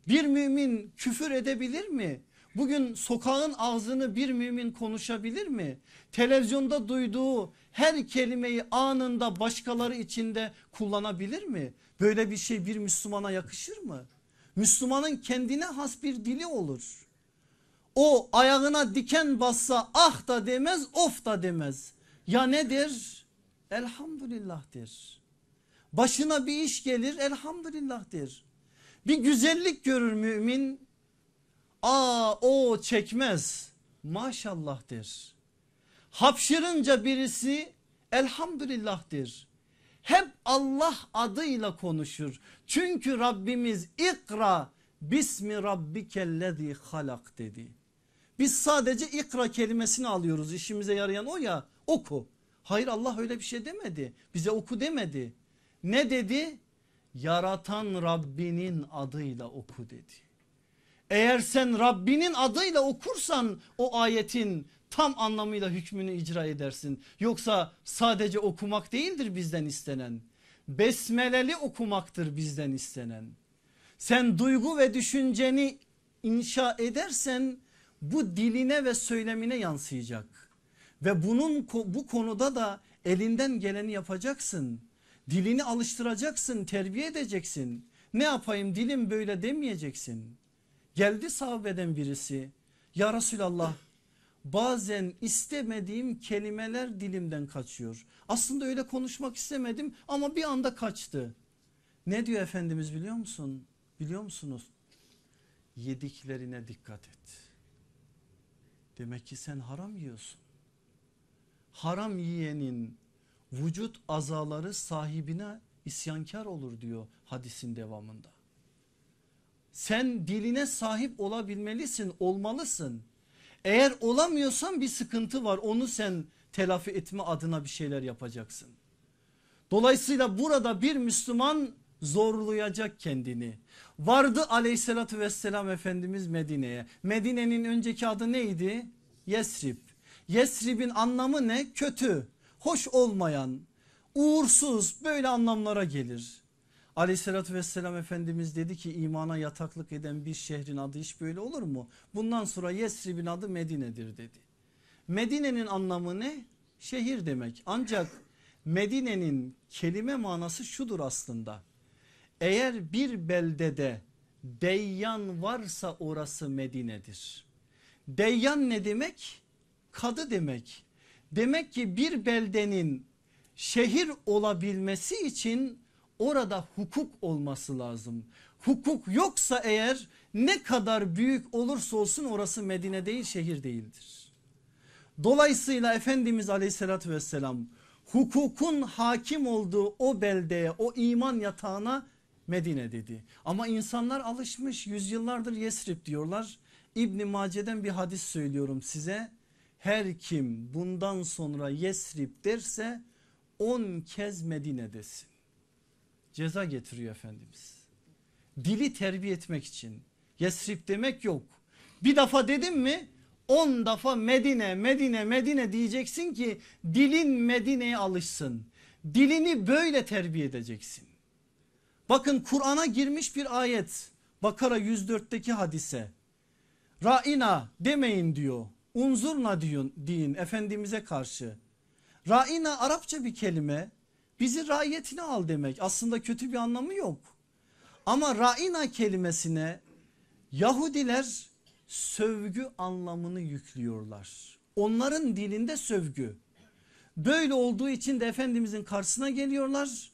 Bir mümin küfür edebilir mi? Bugün sokağın ağzını bir mümin konuşabilir mi? Televizyonda duyduğu her kelimeyi anında başkaları içinde kullanabilir mi? Böyle bir şey bir Müslümana yakışır mı? Müslümanın kendine has bir dili olur. O ayağına diken bassa ah da demez of da demez. Ya nedir? Elhamdülillah der. Başına bir iş gelir elhamdülillah der. Bir güzellik görür mümin. Aa o çekmez. Maşallah der. Hapşırınca birisi elhamdülillah der. Hep Allah adıyla konuşur. Çünkü Rabbimiz ikra bismi rabbikellezi halak dedi. Biz sadece ikra kelimesini alıyoruz işimize yarayan o ya oku. Hayır Allah öyle bir şey demedi bize oku demedi. Ne dedi? Yaratan Rabbinin adıyla oku dedi. Eğer sen Rabbinin adıyla okursan o ayetin tam anlamıyla hükmünü icra edersin. Yoksa sadece okumak değildir bizden istenen. Besmeleli okumaktır bizden istenen. Sen duygu ve düşünceni inşa edersen bu diline ve söylemine yansıyacak. Ve bunun bu konuda da elinden geleni yapacaksın. Dilini alıştıracaksın, terbiye edeceksin. Ne yapayım dilim böyle demeyeceksin. Geldi sahabeden birisi. Ya Resulallah bazen istemediğim kelimeler dilimden kaçıyor. Aslında öyle konuşmak istemedim ama bir anda kaçtı. Ne diyor Efendimiz biliyor musun? Biliyor musunuz? Yediklerine dikkat et. Demek ki sen haram yiyorsun. Haram yiyenin vücut azaları sahibine isyankar olur diyor hadisin devamında. Sen diline sahip olabilmelisin, olmalısın. Eğer olamıyorsan bir sıkıntı var onu sen telafi etme adına bir şeyler yapacaksın. Dolayısıyla burada bir Müslüman zorlayacak kendini. Vardı aleyhissalatü vesselam Efendimiz Medine'ye. Medine'nin önceki adı neydi? Yesrib. Yesrib'in anlamı ne? Kötü, hoş olmayan, uğursuz böyle anlamlara gelir. Aleyhissalatü vesselam Efendimiz dedi ki imana yataklık eden bir şehrin adı hiç böyle olur mu? Bundan sonra Yesrib'in adı Medine'dir dedi. Medine'nin anlamı ne? Şehir demek ancak Medine'nin kelime manası şudur aslında. Eğer bir beldede deyyan varsa orası Medine'dir. Deyyan ne demek? Kadı demek. Demek ki bir beldenin şehir olabilmesi için orada hukuk olması lazım. Hukuk yoksa eğer ne kadar büyük olursa olsun orası Medine değil şehir değildir. Dolayısıyla Efendimiz aleyhissalatü vesselam hukukun hakim olduğu o beldeye o iman yatağına Medine dedi. Ama insanlar alışmış yüzyıllardır Yesrib diyorlar. İbn Mace'den bir hadis söylüyorum size. Her kim bundan sonra Yesrib derse 10 kez Medine desin. Ceza getiriyor Efendimiz. Dili terbiye etmek için. Yesrib demek yok. Bir defa dedim mi 10 defa Medine Medine Medine diyeceksin ki dilin Medine'ye alışsın. Dilini böyle terbiye edeceksin. Bakın Kur'an'a girmiş bir ayet. Bakara 104'teki hadise. Ra'ina demeyin diyor. Unzurna diyor, deyin Efendimiz'e karşı. Ra'ina Arapça bir kelime. Bizi raiyetine al demek. Aslında kötü bir anlamı yok. Ama ra'ina kelimesine Yahudiler sövgü anlamını yüklüyorlar. Onların dilinde sövgü. Böyle olduğu için de Efendimizin karşısına geliyorlar.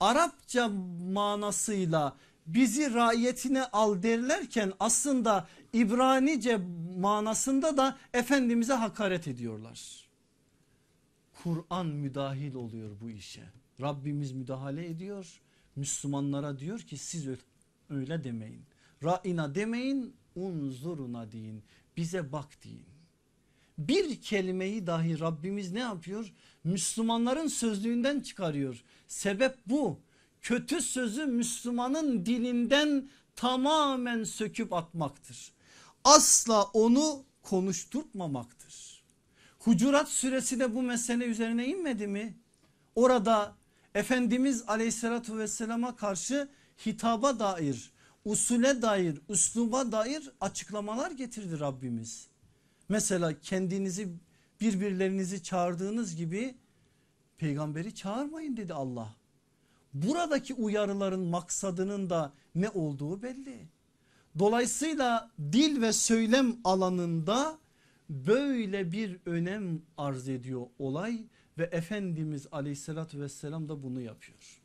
Arapça manasıyla bizi raiyetine al derlerken aslında İbranice manasında da Efendimiz'e hakaret ediyorlar. Kur'an müdahil oluyor bu işe. Rabbimiz müdahale ediyor. Müslümanlara diyor ki siz öyle demeyin. Ra'ina demeyin unzuruna deyin. Bize bak deyin. Bir kelimeyi dahi Rabbimiz ne yapıyor? Müslümanların sözlüğünden çıkarıyor. Sebep bu. Kötü sözü Müslümanın dilinden tamamen söküp atmaktır. Asla onu konuşturtmamaktır. Hucurat suresi de bu mesele üzerine inmedi mi? Orada Efendimiz aleyhissalatü vesselama karşı hitaba dair, usule dair, üsluba dair açıklamalar getirdi Rabbimiz. Mesela kendinizi birbirlerinizi çağırdığınız gibi peygamberi çağırmayın dedi Allah. Buradaki uyarıların maksadının da ne olduğu belli. Dolayısıyla dil ve söylem alanında böyle bir önem arz ediyor olay ve Efendimiz aleyhissalatü vesselam da bunu yapıyor.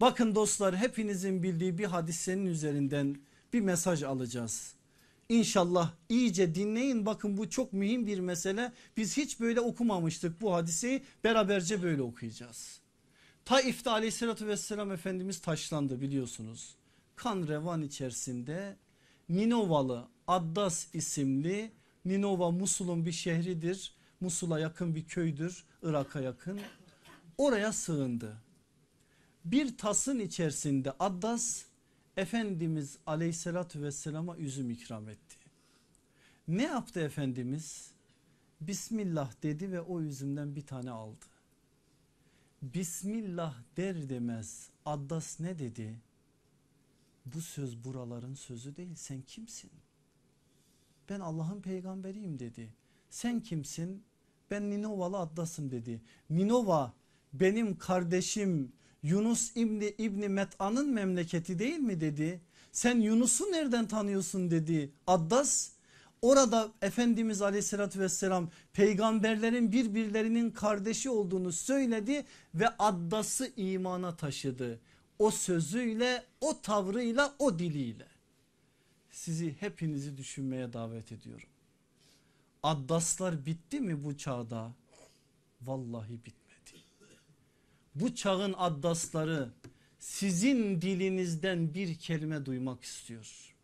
Bakın dostlar hepinizin bildiği bir hadisenin üzerinden bir mesaj alacağız. İnşallah iyice dinleyin bakın bu çok mühim bir mesele. Biz hiç böyle okumamıştık bu hadiseyi beraberce böyle okuyacağız. Taif'te aleyhissalatü vesselam Efendimiz taşlandı biliyorsunuz. Kan revan içerisinde Ninovalı Addas isimli Ninova Musul'un bir şehridir. Musul'a yakın bir köydür Irak'a yakın. Oraya sığındı. Bir tasın içerisinde Addas Efendimiz aleyhissalatü vesselama üzüm ikram etti. Ne yaptı Efendimiz? Bismillah dedi ve o üzümden bir tane aldı. Bismillah der demez Addas ne dedi? Bu söz buraların sözü değil sen kimsin? Ben Allah'ın peygamberiyim dedi. Sen kimsin? Ben Ninovalı Addas'ım dedi. Ninova benim kardeşim Yunus İbni, İbni Met'an'ın memleketi değil mi dedi. Sen Yunus'u nereden tanıyorsun dedi. Addas orada Efendimiz aleyhissalatü vesselam peygamberlerin birbirlerinin kardeşi olduğunu söyledi ve Addas'ı imana taşıdı. O sözüyle o tavrıyla o diliyle. Sizi hepinizi düşünmeye davet ediyorum. Addaslar bitti mi bu çağda? Vallahi bitmedi. Bu çağın addasları sizin dilinizden bir kelime duymak istiyor.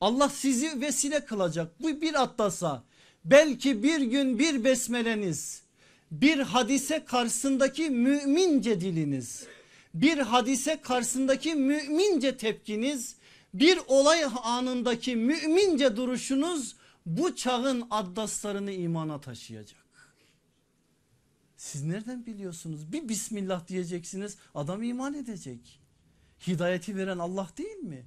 Allah sizi vesile kılacak bu bir addasa belki bir gün bir besmeleniz bir hadise karşısındaki mümince diliniz bir hadise karşısındaki mümince tepkiniz bir olay anındaki mümince duruşunuz bu çağın addaslarını imana taşıyacak. Siz nereden biliyorsunuz? Bir bismillah diyeceksiniz adam iman edecek. Hidayeti veren Allah değil mi?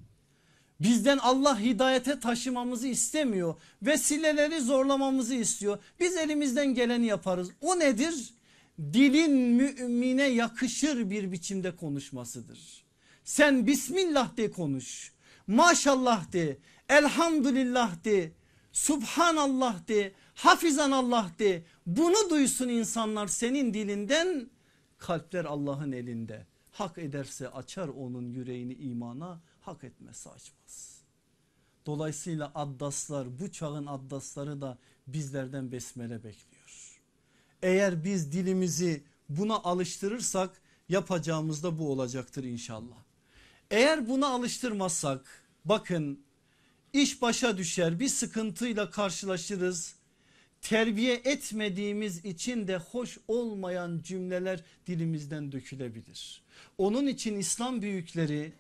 Bizden Allah hidayete taşımamızı istemiyor. Vesileleri zorlamamızı istiyor. Biz elimizden geleni yaparız. O nedir? Dilin mümine yakışır bir biçimde konuşmasıdır. Sen Bismillah de konuş. Maşallah de. Elhamdülillah de. Subhanallah de. Hafizan Allah de. Bunu duysun insanlar senin dilinden. Kalpler Allah'ın elinde. Hak ederse açar onun yüreğini imana hak etmezse açmaz. Dolayısıyla addaslar bu çağın addasları da bizlerden besmele bekliyor. Eğer biz dilimizi buna alıştırırsak yapacağımız da bu olacaktır inşallah. Eğer buna alıştırmazsak bakın iş başa düşer bir sıkıntıyla karşılaşırız. Terbiye etmediğimiz için de hoş olmayan cümleler dilimizden dökülebilir. Onun için İslam büyükleri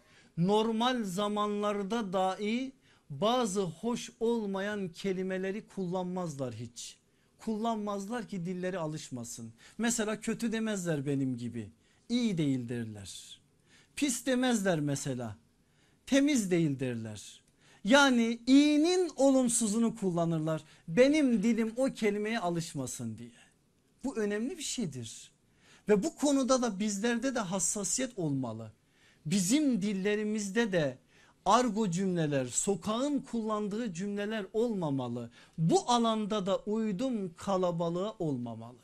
normal zamanlarda dahi bazı hoş olmayan kelimeleri kullanmazlar hiç. Kullanmazlar ki dilleri alışmasın. Mesela kötü demezler benim gibi. İyi değil derler. Pis demezler mesela. Temiz değil derler. Yani iyinin olumsuzunu kullanırlar. Benim dilim o kelimeye alışmasın diye. Bu önemli bir şeydir. Ve bu konuda da bizlerde de hassasiyet olmalı. Bizim dillerimizde de argo cümleler, sokağın kullandığı cümleler olmamalı. Bu alanda da uydum kalabalığa olmamalı.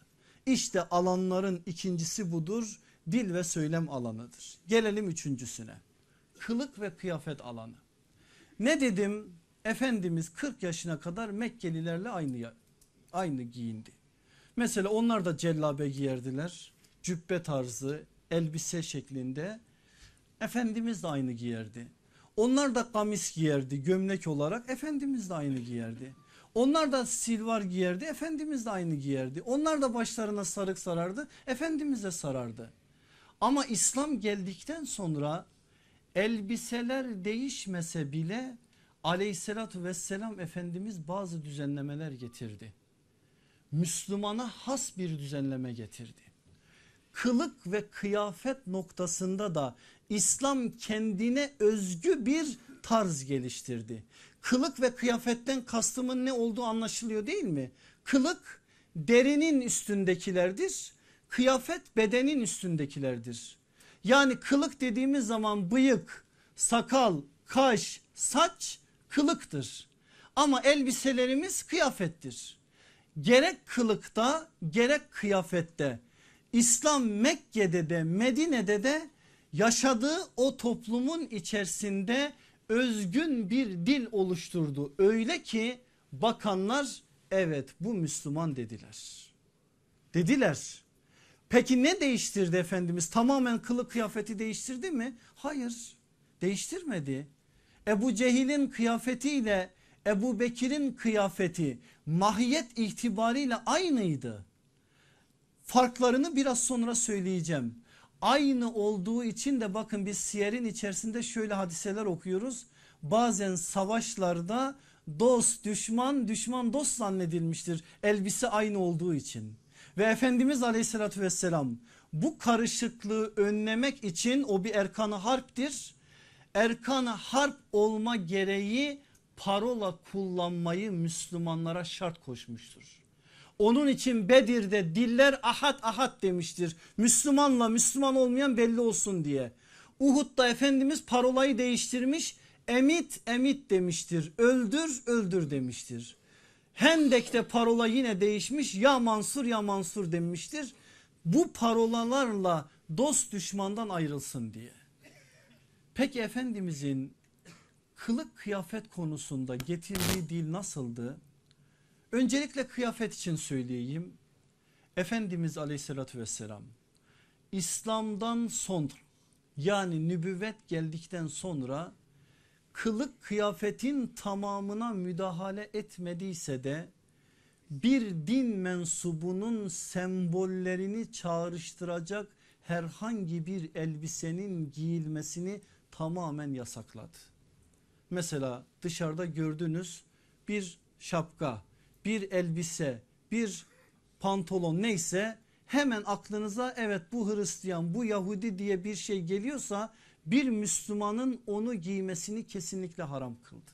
İşte alanların ikincisi budur. Dil ve söylem alanıdır. Gelelim üçüncüsüne. Kılık ve kıyafet alanı. Ne dedim? Efendimiz 40 yaşına kadar Mekkelilerle aynı aynı giyindi. Mesela onlar da cellabe giyerdiler. Cübbe tarzı elbise şeklinde. Efendimiz de aynı giyerdi. Onlar da kamis giyerdi gömlek olarak. Efendimiz de aynı giyerdi. Onlar da silvar giyerdi. Efendimiz de aynı giyerdi. Onlar da başlarına sarık sarardı. Efendimiz de sarardı. Ama İslam geldikten sonra elbiseler değişmese bile aleyhissalatü vesselam Efendimiz bazı düzenlemeler getirdi. Müslümana has bir düzenleme getirdi. Kılık ve kıyafet noktasında da İslam kendine özgü bir tarz geliştirdi. Kılık ve kıyafetten kastımın ne olduğu anlaşılıyor değil mi? Kılık derinin üstündekilerdir. Kıyafet bedenin üstündekilerdir. Yani kılık dediğimiz zaman bıyık, sakal, kaş, saç kılıktır. Ama elbiselerimiz kıyafettir. Gerek kılıkta gerek kıyafette İslam Mekke'de de Medine'de de yaşadığı o toplumun içerisinde özgün bir dil oluşturdu. Öyle ki bakanlar evet bu Müslüman dediler. Dediler. Peki ne değiştirdi Efendimiz? Tamamen kılık kıyafeti değiştirdi mi? Hayır değiştirmedi. Ebu Cehil'in kıyafetiyle Ebu Bekir'in kıyafeti mahiyet itibariyle aynıydı. Farklarını biraz sonra söyleyeceğim. Aynı olduğu için de bakın biz siyerin içerisinde şöyle hadiseler okuyoruz. Bazen savaşlarda dost düşman düşman dost zannedilmiştir elbise aynı olduğu için. Ve Efendimiz aleyhissalatü vesselam bu karışıklığı önlemek için o bir erkanı harptir. Erkanı harp olma gereği parola kullanmayı Müslümanlara şart koşmuştur. Onun için Bedir'de diller ahad ahad demiştir. Müslümanla Müslüman olmayan belli olsun diye. Uhud'da Efendimiz parolayı değiştirmiş emit emit demiştir. Öldür öldür demiştir. Hendek'te parola yine değişmiş ya Mansur ya Mansur demiştir. Bu parolalarla dost düşmandan ayrılsın diye. Peki Efendimizin kılık kıyafet konusunda getirdiği dil nasıldı? Öncelikle kıyafet için söyleyeyim. Efendimiz aleyhissalatü vesselam İslam'dan sonra yani nübüvvet geldikten sonra kılık kıyafetin tamamına müdahale etmediyse de bir din mensubunun sembollerini çağrıştıracak herhangi bir elbisenin giyilmesini tamamen yasakladı. Mesela dışarıda gördünüz bir şapka, bir elbise, bir pantolon neyse hemen aklınıza evet bu Hristiyan, bu Yahudi diye bir şey geliyorsa bir Müslümanın onu giymesini kesinlikle haram kıldı.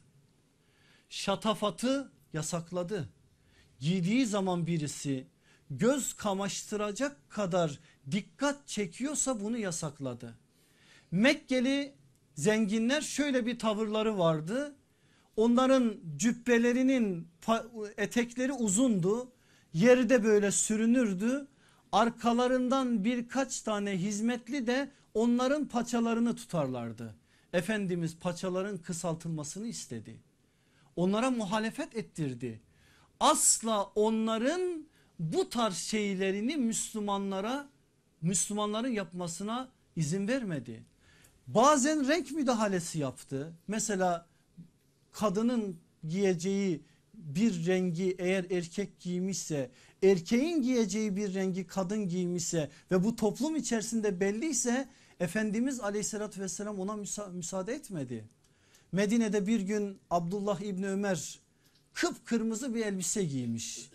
Şatafatı yasakladı. Giydiği zaman birisi göz kamaştıracak kadar dikkat çekiyorsa bunu yasakladı. Mekkeli zenginler şöyle bir tavırları vardı. Onların cübbelerinin etekleri uzundu. Yerde böyle sürünürdü. Arkalarından birkaç tane hizmetli de onların paçalarını tutarlardı. Efendimiz paçaların kısaltılmasını istedi. Onlara muhalefet ettirdi. Asla onların bu tarz şeylerini Müslümanlara Müslümanların yapmasına izin vermedi. Bazen renk müdahalesi yaptı. Mesela kadının giyeceği bir rengi eğer erkek giymişse erkeğin giyeceği bir rengi kadın giymişse ve bu toplum içerisinde belliyse Efendimiz aleyhissalatü vesselam ona müsa müsaade etmedi. Medine'de bir gün Abdullah İbni Ömer kıpkırmızı bir elbise giymiş.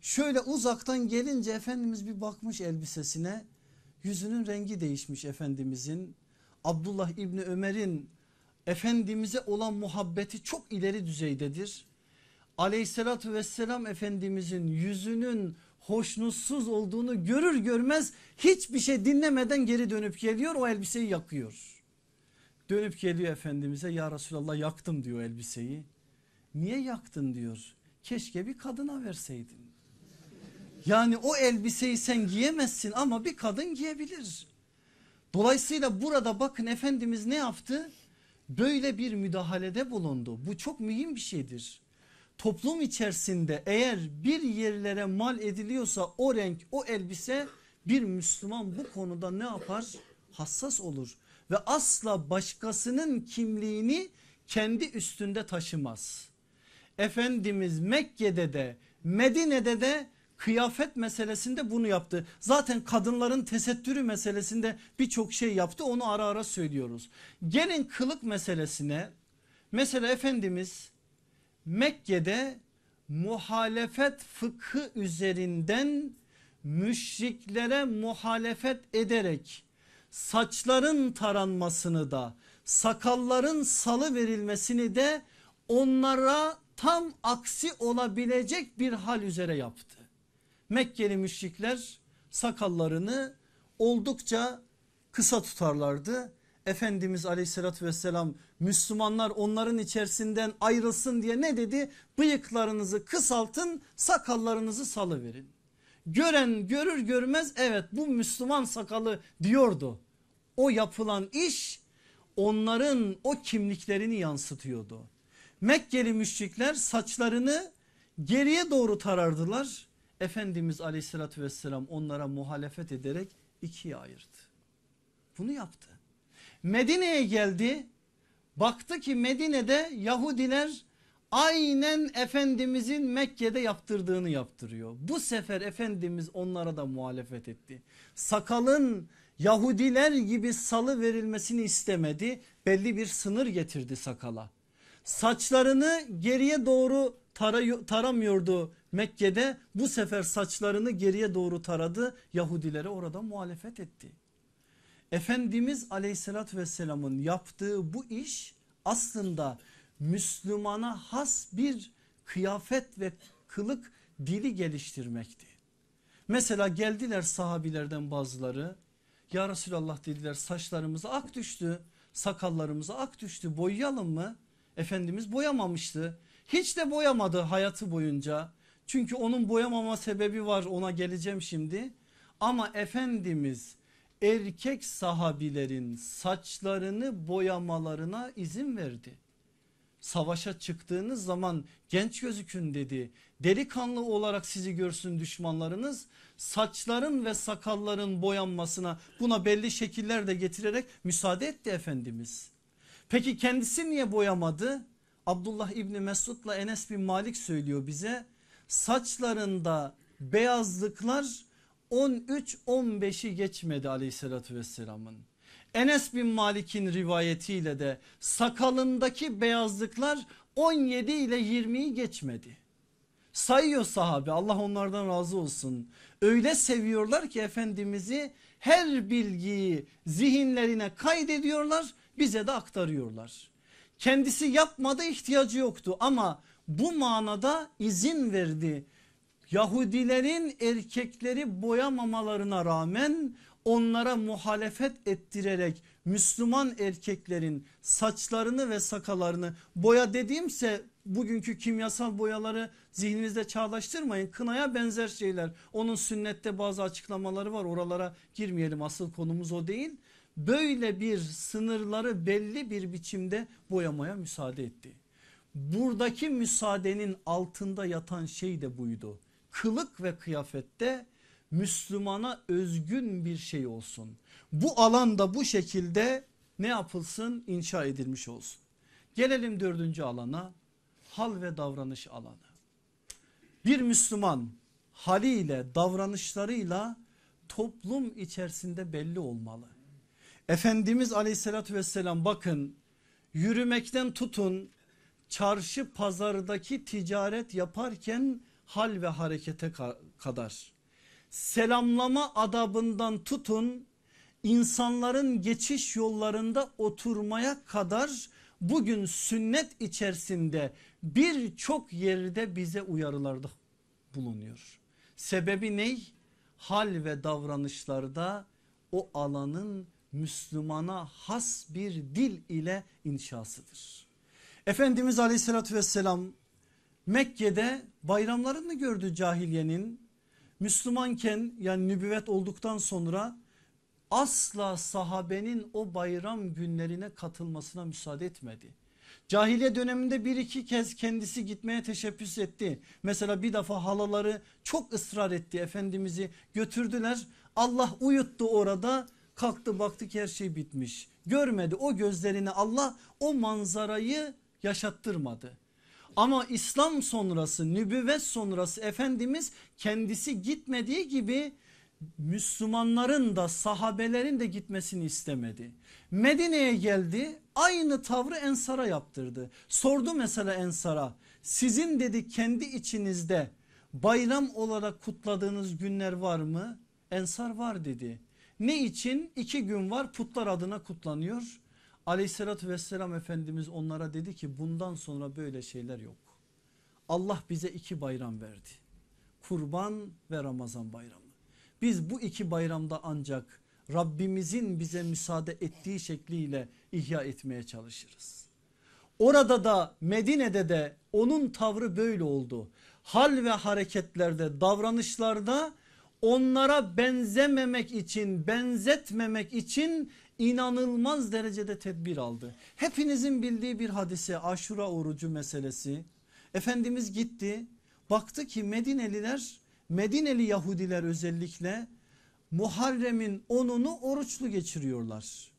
Şöyle uzaktan gelince Efendimiz bir bakmış elbisesine yüzünün rengi değişmiş Efendimizin. Abdullah İbni Ömer'in Efendimiz'e olan muhabbeti çok ileri düzeydedir. Aleyhissalatü vesselam Efendimizin yüzünün hoşnutsuz olduğunu görür görmez hiçbir şey dinlemeden geri dönüp geliyor o elbiseyi yakıyor. Dönüp geliyor Efendimiz'e ya Resulallah yaktım diyor elbiseyi. Niye yaktın diyor. Keşke bir kadına verseydin. Yani o elbiseyi sen giyemezsin ama bir kadın giyebilir. Dolayısıyla burada bakın Efendimiz ne yaptı? Böyle bir müdahalede bulundu. Bu çok mühim bir şeydir. Toplum içerisinde eğer bir yerlere mal ediliyorsa o renk o elbise bir Müslüman bu konuda ne yapar? Hassas olur ve asla başkasının kimliğini kendi üstünde taşımaz. Efendimiz Mekke'de de Medine'de de kıyafet meselesinde bunu yaptı. Zaten kadınların tesettürü meselesinde birçok şey yaptı onu ara ara söylüyoruz. Gelin kılık meselesine mesela Efendimiz Mekke'de muhalefet fıkhı üzerinden müşriklere muhalefet ederek saçların taranmasını da sakalların salı verilmesini de onlara tam aksi olabilecek bir hal üzere yaptı. Mekkeli müşrikler sakallarını oldukça kısa tutarlardı. Efendimiz aleyhissalatü vesselam Müslümanlar onların içerisinden ayrılsın diye ne dedi? Bıyıklarınızı kısaltın sakallarınızı salıverin. Gören görür görmez evet bu Müslüman sakalı diyordu. O yapılan iş onların o kimliklerini yansıtıyordu. Mekkeli müşrikler saçlarını geriye doğru tarardılar. Efendimiz aleyhissalatü vesselam onlara muhalefet ederek ikiye ayırdı. Bunu yaptı. Medine'ye geldi. Baktı ki Medine'de Yahudiler aynen Efendimizin Mekke'de yaptırdığını yaptırıyor. Bu sefer Efendimiz onlara da muhalefet etti. Sakalın Yahudiler gibi salı verilmesini istemedi. Belli bir sınır getirdi sakala. Saçlarını geriye doğru taramıyordu Mekke'de. Bu sefer saçlarını geriye doğru taradı. Yahudilere orada muhalefet etti. Efendimiz aleyhissalatü vesselamın yaptığı bu iş aslında Müslümana has bir kıyafet ve kılık dili geliştirmekti. Mesela geldiler sahabilerden bazıları ya Resulallah dediler saçlarımıza ak düştü sakallarımıza ak düştü boyayalım mı? Efendimiz boyamamıştı hiç de boyamadı hayatı boyunca çünkü onun boyamama sebebi var ona geleceğim şimdi ama Efendimiz erkek sahabilerin saçlarını boyamalarına izin verdi. Savaşa çıktığınız zaman genç gözükün dedi. Delikanlı olarak sizi görsün düşmanlarınız. Saçların ve sakalların boyanmasına buna belli şekiller de getirerek müsaade etti Efendimiz. Peki kendisi niye boyamadı? Abdullah İbni Mesud'la Enes bin Malik söylüyor bize. Saçlarında beyazlıklar 13-15'i geçmedi aleyhissalatü vesselamın. Enes bin Malik'in rivayetiyle de sakalındaki beyazlıklar 17 ile 20'yi geçmedi. Sayıyor sahabe Allah onlardan razı olsun. Öyle seviyorlar ki Efendimiz'i her bilgiyi zihinlerine kaydediyorlar bize de aktarıyorlar. Kendisi yapmadı ihtiyacı yoktu ama bu manada izin verdi Yahudilerin erkekleri boyamamalarına rağmen onlara muhalefet ettirerek Müslüman erkeklerin saçlarını ve sakalarını boya dediğimse bugünkü kimyasal boyaları zihninizde çağlaştırmayın. Kınaya benzer şeyler onun sünnette bazı açıklamaları var oralara girmeyelim asıl konumuz o değil. Böyle bir sınırları belli bir biçimde boyamaya müsaade etti. Buradaki müsaadenin altında yatan şey de buydu kılık ve kıyafette Müslümana özgün bir şey olsun. Bu alanda bu şekilde ne yapılsın inşa edilmiş olsun. Gelelim dördüncü alana hal ve davranış alanı. Bir Müslüman haliyle davranışlarıyla toplum içerisinde belli olmalı. Efendimiz aleyhissalatü vesselam bakın yürümekten tutun çarşı pazardaki ticaret yaparken hal ve harekete kadar selamlama adabından tutun insanların geçiş yollarında oturmaya kadar bugün sünnet içerisinde birçok yerde bize uyarılarda bulunuyor. Sebebi ney? Hal ve davranışlarda o alanın Müslümana has bir dil ile inşasıdır. Efendimiz aleyhissalatü vesselam Mekke'de bayramlarını gördü cahiliyenin. Müslümanken yani nübüvvet olduktan sonra asla sahabenin o bayram günlerine katılmasına müsaade etmedi. Cahiliye döneminde bir iki kez kendisi gitmeye teşebbüs etti. Mesela bir defa halaları çok ısrar etti Efendimiz'i götürdüler. Allah uyuttu orada kalktı baktı ki her şey bitmiş. Görmedi o gözlerini Allah o manzarayı yaşattırmadı. Ama İslam sonrası nübüvvet sonrası Efendimiz kendisi gitmediği gibi Müslümanların da sahabelerin de gitmesini istemedi. Medine'ye geldi aynı tavrı Ensar'a yaptırdı. Sordu mesela Ensar'a sizin dedi kendi içinizde bayram olarak kutladığınız günler var mı? Ensar var dedi. Ne için? İki gün var putlar adına kutlanıyor. Aleyhissalatü vesselam Efendimiz onlara dedi ki bundan sonra böyle şeyler yok. Allah bize iki bayram verdi. Kurban ve Ramazan bayramı. Biz bu iki bayramda ancak Rabbimizin bize müsaade ettiği şekliyle ihya etmeye çalışırız. Orada da Medine'de de onun tavrı böyle oldu. Hal ve hareketlerde davranışlarda onlara benzememek için benzetmemek için inanılmaz derecede tedbir aldı. Hepinizin bildiği bir hadise aşura orucu meselesi. Efendimiz gitti baktı ki Medineliler Medineli Yahudiler özellikle Muharrem'in onunu oruçlu geçiriyorlar.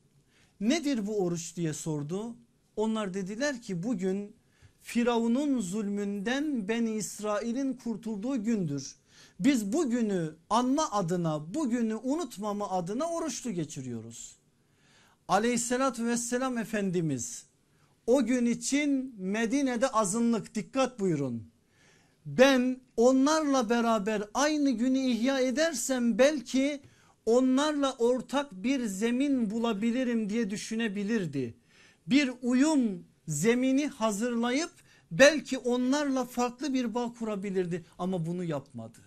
Nedir bu oruç diye sordu. Onlar dediler ki bugün Firavun'un zulmünden Beni İsrail'in kurtulduğu gündür. Biz bugünü anma adına bugünü unutmama adına oruçlu geçiriyoruz. Aleyhissalatü vesselam Efendimiz o gün için Medine'de azınlık dikkat buyurun. Ben onlarla beraber aynı günü ihya edersem belki onlarla ortak bir zemin bulabilirim diye düşünebilirdi. Bir uyum zemini hazırlayıp belki onlarla farklı bir bağ kurabilirdi ama bunu yapmadı.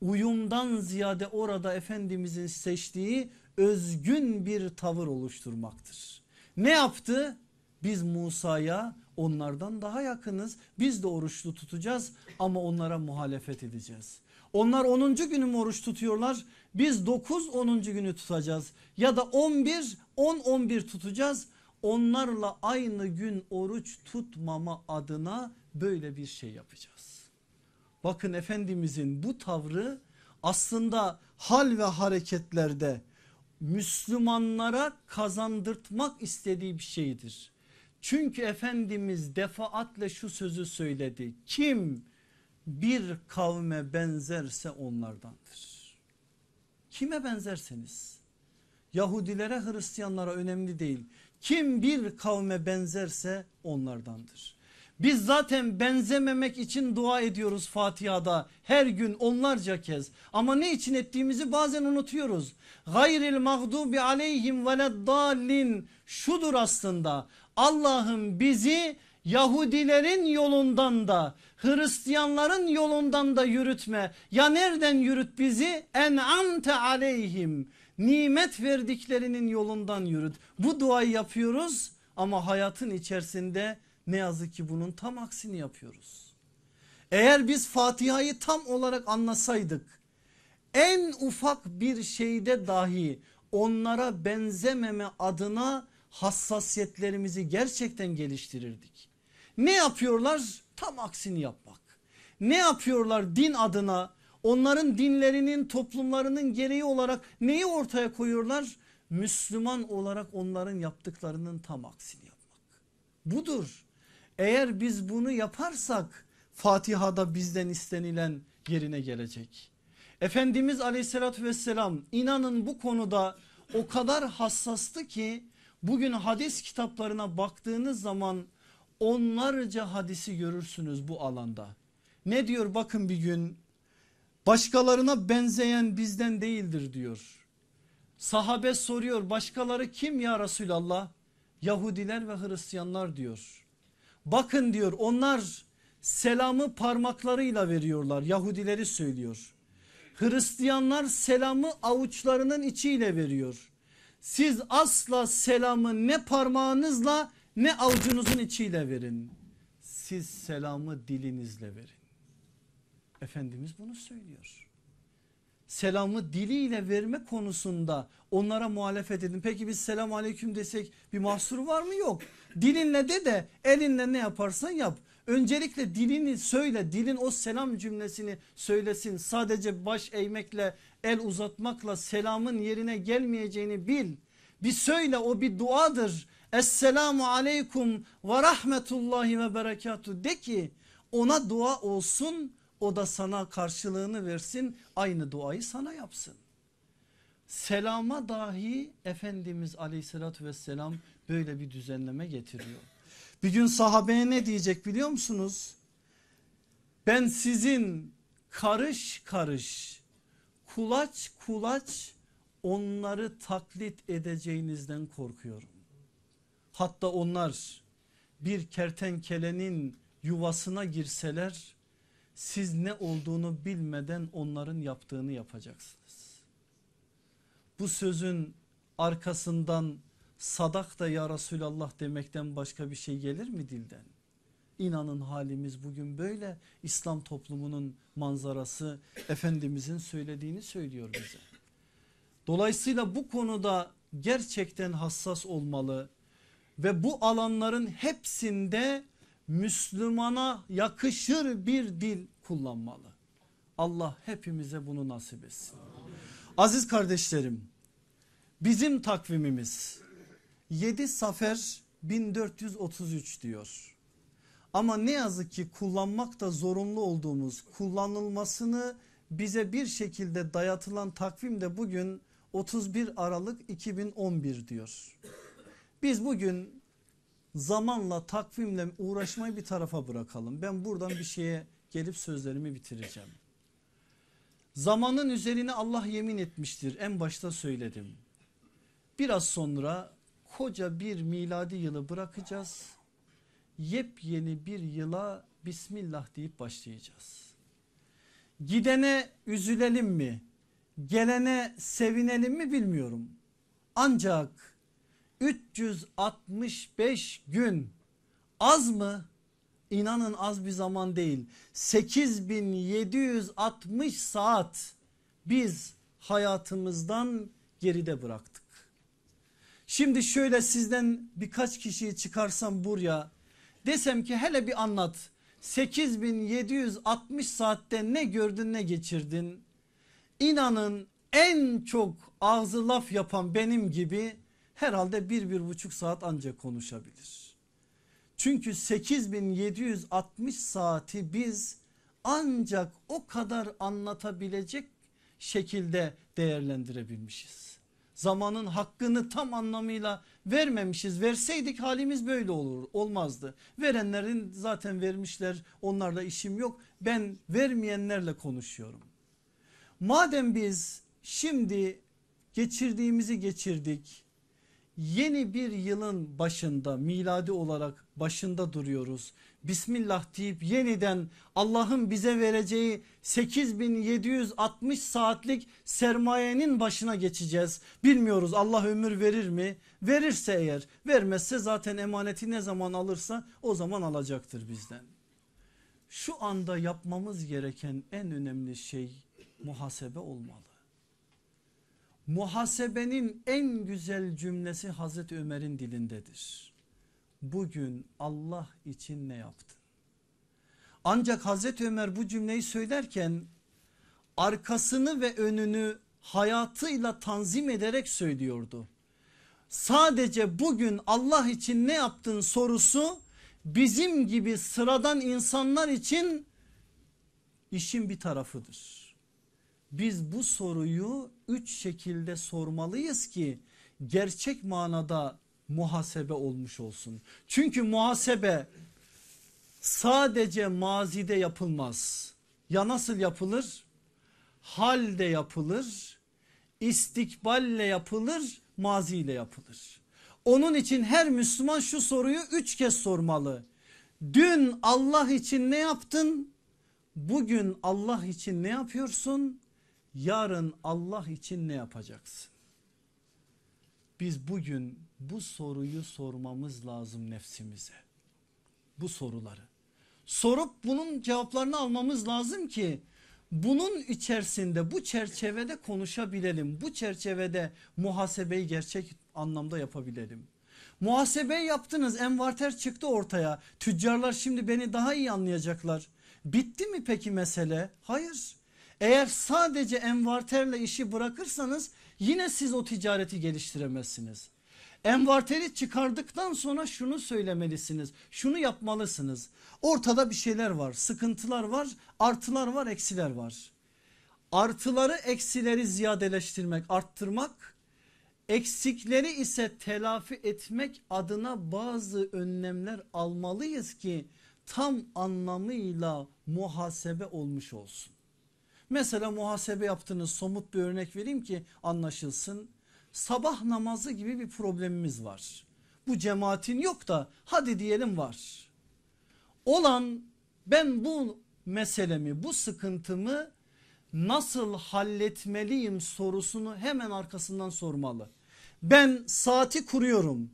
Uyumdan ziyade orada Efendimizin seçtiği özgün bir tavır oluşturmaktır. Ne yaptı? Biz Musa'ya onlardan daha yakınız. Biz de oruçlu tutacağız ama onlara muhalefet edeceğiz. Onlar 10. günü mü oruç tutuyorlar? Biz 9 10. günü tutacağız ya da 11 10 11 tutacağız. Onlarla aynı gün oruç tutmama adına böyle bir şey yapacağız. Bakın Efendimizin bu tavrı aslında hal ve hareketlerde Müslümanlara kazandırtmak istediği bir şeydir. Çünkü Efendimiz defaatle şu sözü söyledi. Kim bir kavme benzerse onlardandır. Kime benzerseniz Yahudilere Hristiyanlara önemli değil. Kim bir kavme benzerse onlardandır. Biz zaten benzememek için dua ediyoruz Fatiha'da her gün onlarca kez. Ama ne için ettiğimizi bazen unutuyoruz. Gayril mağdubi aleyhim veleddallin şudur aslında. Allah'ım bizi Yahudilerin yolundan da Hristiyanların yolundan da yürütme. Ya nereden yürüt bizi? En'amte aleyhim. Nimet verdiklerinin yolundan yürüt. Bu duayı yapıyoruz ama hayatın içerisinde ne yazık ki bunun tam aksini yapıyoruz. Eğer biz Fatiha'yı tam olarak anlasaydık en ufak bir şeyde dahi onlara benzememe adına hassasiyetlerimizi gerçekten geliştirirdik. Ne yapıyorlar? Tam aksini yapmak. Ne yapıyorlar din adına? Onların dinlerinin toplumlarının gereği olarak neyi ortaya koyuyorlar? Müslüman olarak onların yaptıklarının tam aksini yapmak. Budur. Eğer biz bunu yaparsak Fatiha'da bizden istenilen yerine gelecek. Efendimiz aleyhissalatü vesselam inanın bu konuda o kadar hassastı ki bugün hadis kitaplarına baktığınız zaman onlarca hadisi görürsünüz bu alanda. Ne diyor bakın bir gün başkalarına benzeyen bizden değildir diyor. Sahabe soruyor başkaları kim ya Resulallah? Yahudiler ve Hristiyanlar diyor. Bakın diyor onlar selamı parmaklarıyla veriyorlar Yahudileri söylüyor. Hristiyanlar selamı avuçlarının içiyle veriyor. Siz asla selamı ne parmağınızla ne avucunuzun içiyle verin. Siz selamı dilinizle verin. Efendimiz bunu söylüyor. Selamı diliyle verme konusunda onlara muhalefet edin. Peki biz selam aleyküm desek bir mahsur var mı? Yok. Dilinle de de elinle ne yaparsan yap. Öncelikle dilini söyle dilin o selam cümlesini söylesin. Sadece baş eğmekle el uzatmakla selamın yerine gelmeyeceğini bil. Bir söyle o bir duadır. Esselamu aleykum ve rahmetullahi ve berekatuhu de ki ona dua olsun o da sana karşılığını versin aynı duayı sana yapsın. Selama dahi Efendimiz aleyhissalatü vesselam böyle bir düzenleme getiriyor. Bir gün sahabeye ne diyecek biliyor musunuz? Ben sizin karış karış kulaç kulaç onları taklit edeceğinizden korkuyorum. Hatta onlar bir kertenkelenin yuvasına girseler siz ne olduğunu bilmeden onların yaptığını yapacaksınız. Bu sözün arkasından sadak da ya Resulallah demekten başka bir şey gelir mi dilden? İnanın halimiz bugün böyle İslam toplumunun manzarası Efendimizin söylediğini söylüyor bize. Dolayısıyla bu konuda gerçekten hassas olmalı ve bu alanların hepsinde Müslümana yakışır bir dil kullanmalı. Allah hepimize bunu nasip etsin. Aziz kardeşlerim bizim takvimimiz 7 Safer 1433 diyor. Ama ne yazık ki kullanmakta zorunlu olduğumuz kullanılmasını bize bir şekilde dayatılan takvim de bugün 31 Aralık 2011 diyor. Biz bugün zamanla takvimle uğraşmayı bir tarafa bırakalım. Ben buradan bir şeye gelip sözlerimi bitireceğim. Zamanın üzerine Allah yemin etmiştir en başta söyledim. Biraz sonra koca bir miladi yılı bırakacağız. Yepyeni bir yıla Bismillah deyip başlayacağız. Gidene üzülelim mi? Gelene sevinelim mi bilmiyorum. Ancak 365 gün az mı? İnanın az bir zaman değil. 8760 saat biz hayatımızdan geride bıraktık. Şimdi şöyle sizden birkaç kişiyi çıkarsam buraya desem ki hele bir anlat. 8760 saatte ne gördün ne geçirdin? İnanın en çok ağzı laf yapan benim gibi herhalde bir bir buçuk saat ancak konuşabilir. Çünkü 8760 saati biz ancak o kadar anlatabilecek şekilde değerlendirebilmişiz. Zamanın hakkını tam anlamıyla vermemişiz. Verseydik halimiz böyle olur olmazdı. Verenlerin zaten vermişler onlarla işim yok. Ben vermeyenlerle konuşuyorum. Madem biz şimdi geçirdiğimizi geçirdik yeni bir yılın başında miladi olarak başında duruyoruz. Bismillah deyip yeniden Allah'ın bize vereceği 8760 saatlik sermayenin başına geçeceğiz. Bilmiyoruz Allah ömür verir mi? Verirse eğer vermezse zaten emaneti ne zaman alırsa o zaman alacaktır bizden. Şu anda yapmamız gereken en önemli şey muhasebe olmalı. Muhasebenin en güzel cümlesi Hazreti Ömer'in dilindedir. Bugün Allah için ne yaptın? Ancak Hazreti Ömer bu cümleyi söylerken arkasını ve önünü hayatıyla tanzim ederek söylüyordu. Sadece bugün Allah için ne yaptın sorusu bizim gibi sıradan insanlar için işin bir tarafıdır biz bu soruyu üç şekilde sormalıyız ki gerçek manada muhasebe olmuş olsun. Çünkü muhasebe sadece mazide yapılmaz. Ya nasıl yapılır? Halde yapılır, istikballe yapılır, maziyle yapılır. Onun için her Müslüman şu soruyu üç kez sormalı. Dün Allah için ne yaptın? Bugün Allah için ne yapıyorsun? Yarın Allah için ne yapacaksın? Biz bugün bu soruyu sormamız lazım nefsimize. Bu soruları. Sorup bunun cevaplarını almamız lazım ki bunun içerisinde bu çerçevede konuşabilelim. Bu çerçevede muhasebeyi gerçek anlamda yapabilelim. Muhasebeyi yaptınız envarter çıktı ortaya. Tüccarlar şimdi beni daha iyi anlayacaklar. Bitti mi peki mesele? Hayır. Eğer sadece envarterle işi bırakırsanız yine siz o ticareti geliştiremezsiniz. Envarteri çıkardıktan sonra şunu söylemelisiniz. Şunu yapmalısınız. Ortada bir şeyler var. Sıkıntılar var. Artılar var. Eksiler var. Artıları eksileri ziyadeleştirmek arttırmak. Eksikleri ise telafi etmek adına bazı önlemler almalıyız ki tam anlamıyla muhasebe olmuş olsun. Mesela muhasebe yaptığınız somut bir örnek vereyim ki anlaşılsın. Sabah namazı gibi bir problemimiz var. Bu cemaatin yok da hadi diyelim var. Olan ben bu meselemi bu sıkıntımı nasıl halletmeliyim sorusunu hemen arkasından sormalı. Ben saati kuruyorum.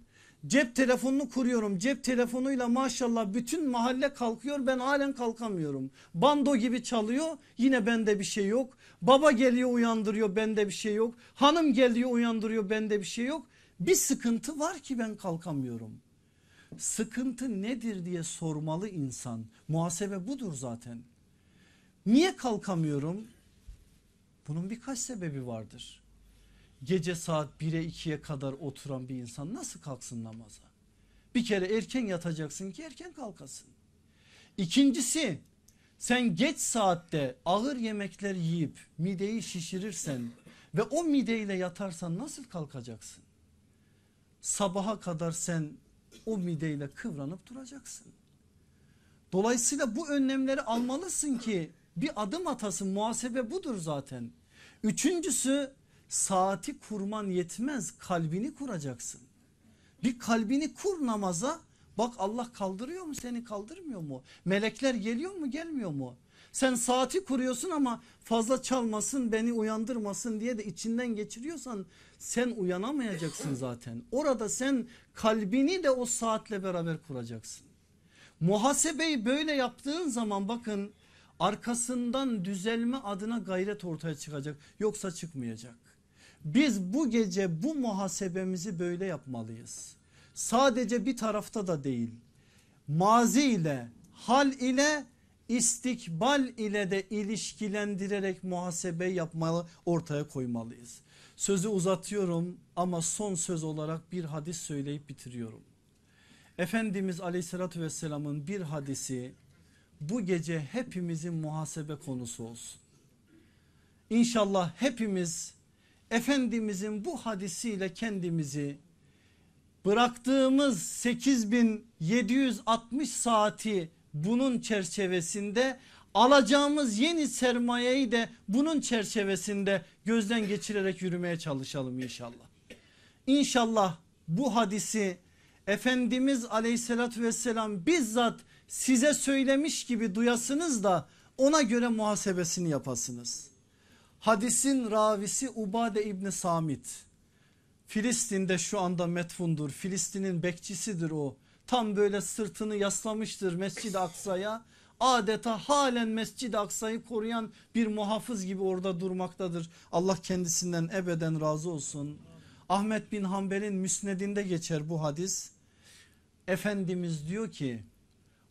Cep telefonunu kuruyorum. Cep telefonuyla maşallah bütün mahalle kalkıyor. Ben halen kalkamıyorum. Bando gibi çalıyor. Yine bende bir şey yok. Baba geliyor uyandırıyor. Bende bir şey yok. Hanım geliyor uyandırıyor. Bende bir şey yok. Bir sıkıntı var ki ben kalkamıyorum. Sıkıntı nedir diye sormalı insan. Muhasebe budur zaten. Niye kalkamıyorum? Bunun birkaç sebebi vardır. Gece saat 1'e 2'ye kadar oturan bir insan nasıl kalksın namaza? Bir kere erken yatacaksın ki erken kalkasın. İkincisi sen geç saatte ağır yemekler yiyip mideyi şişirirsen ve o mideyle yatarsan nasıl kalkacaksın? Sabaha kadar sen o mideyle kıvranıp duracaksın. Dolayısıyla bu önlemleri almalısın ki bir adım atasın muhasebe budur zaten. Üçüncüsü saati kurman yetmez kalbini kuracaksın. Bir kalbini kur namaza bak Allah kaldırıyor mu seni kaldırmıyor mu? Melekler geliyor mu gelmiyor mu? Sen saati kuruyorsun ama fazla çalmasın beni uyandırmasın diye de içinden geçiriyorsan sen uyanamayacaksın zaten. Orada sen kalbini de o saatle beraber kuracaksın. Muhasebeyi böyle yaptığın zaman bakın arkasından düzelme adına gayret ortaya çıkacak yoksa çıkmayacak. Biz bu gece bu muhasebemizi böyle yapmalıyız. Sadece bir tarafta da değil mazi ile hal ile istikbal ile de ilişkilendirerek muhasebe yapmalı ortaya koymalıyız. Sözü uzatıyorum ama son söz olarak bir hadis söyleyip bitiriyorum. Efendimiz aleyhissalatü vesselamın bir hadisi bu gece hepimizin muhasebe konusu olsun. İnşallah hepimiz Efendimizin bu hadisiyle kendimizi bıraktığımız 8760 saati bunun çerçevesinde alacağımız yeni sermayeyi de bunun çerçevesinde gözden geçirerek yürümeye çalışalım inşallah. İnşallah bu hadisi Efendimiz aleyhissalatü vesselam bizzat size söylemiş gibi duyasınız da ona göre muhasebesini yapasınız. Hadisin ravisi Ubade İbni Samit. Filistin'de şu anda metfundur. Filistin'in bekçisidir o. Tam böyle sırtını yaslamıştır Mescid-i Aksa'ya. Adeta halen Mescid-i Aksa'yı koruyan bir muhafız gibi orada durmaktadır. Allah kendisinden ebeden razı olsun. Ahmet bin Hanbel'in müsnedinde geçer bu hadis. Efendimiz diyor ki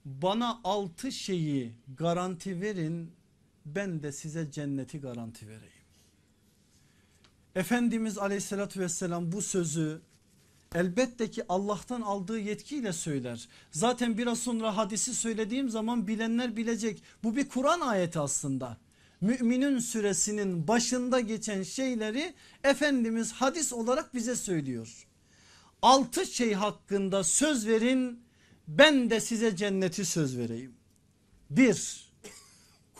bana altı şeyi garanti verin ben de size cenneti garanti vereyim. Efendimiz aleyhissalatü vesselam bu sözü elbette ki Allah'tan aldığı yetkiyle söyler. Zaten biraz sonra hadisi söylediğim zaman bilenler bilecek. Bu bir Kur'an ayeti aslında. Müminin süresinin başında geçen şeyleri Efendimiz hadis olarak bize söylüyor. Altı şey hakkında söz verin ben de size cenneti söz vereyim. Bir,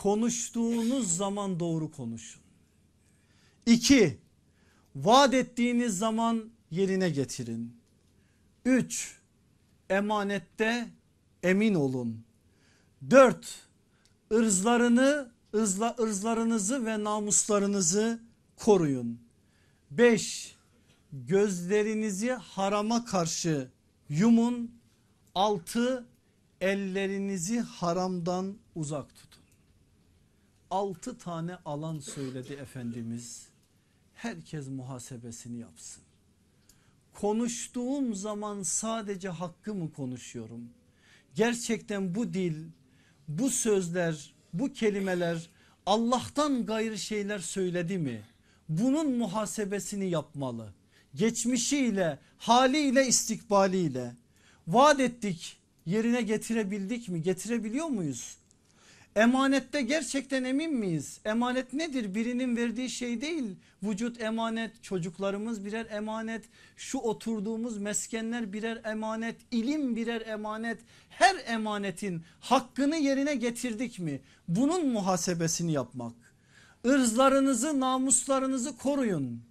konuştuğunuz zaman doğru konuşun. İki, vaat ettiğiniz zaman yerine getirin. Üç, emanette emin olun. Dört, ırzlarını, ırzla, ırzlarınızı ve namuslarınızı koruyun. Beş, gözlerinizi harama karşı yumun. Altı, ellerinizi haramdan uzak tutun. Altı tane alan söyledi Efendimiz. Herkes muhasebesini yapsın. Konuştuğum zaman sadece hakkı mı konuşuyorum? Gerçekten bu dil, bu sözler, bu kelimeler Allah'tan gayrı şeyler söyledi mi? Bunun muhasebesini yapmalı. geçmişiyle, haliyle, istikbaliyle. Vaat ettik yerine getirebildik mi? Getirebiliyor muyuz? Emanette gerçekten emin miyiz? Emanet nedir? Birinin verdiği şey değil. Vücut emanet, çocuklarımız birer emanet, şu oturduğumuz meskenler birer emanet, ilim birer emanet. Her emanetin hakkını yerine getirdik mi? Bunun muhasebesini yapmak. Irzlarınızı, namuslarınızı koruyun.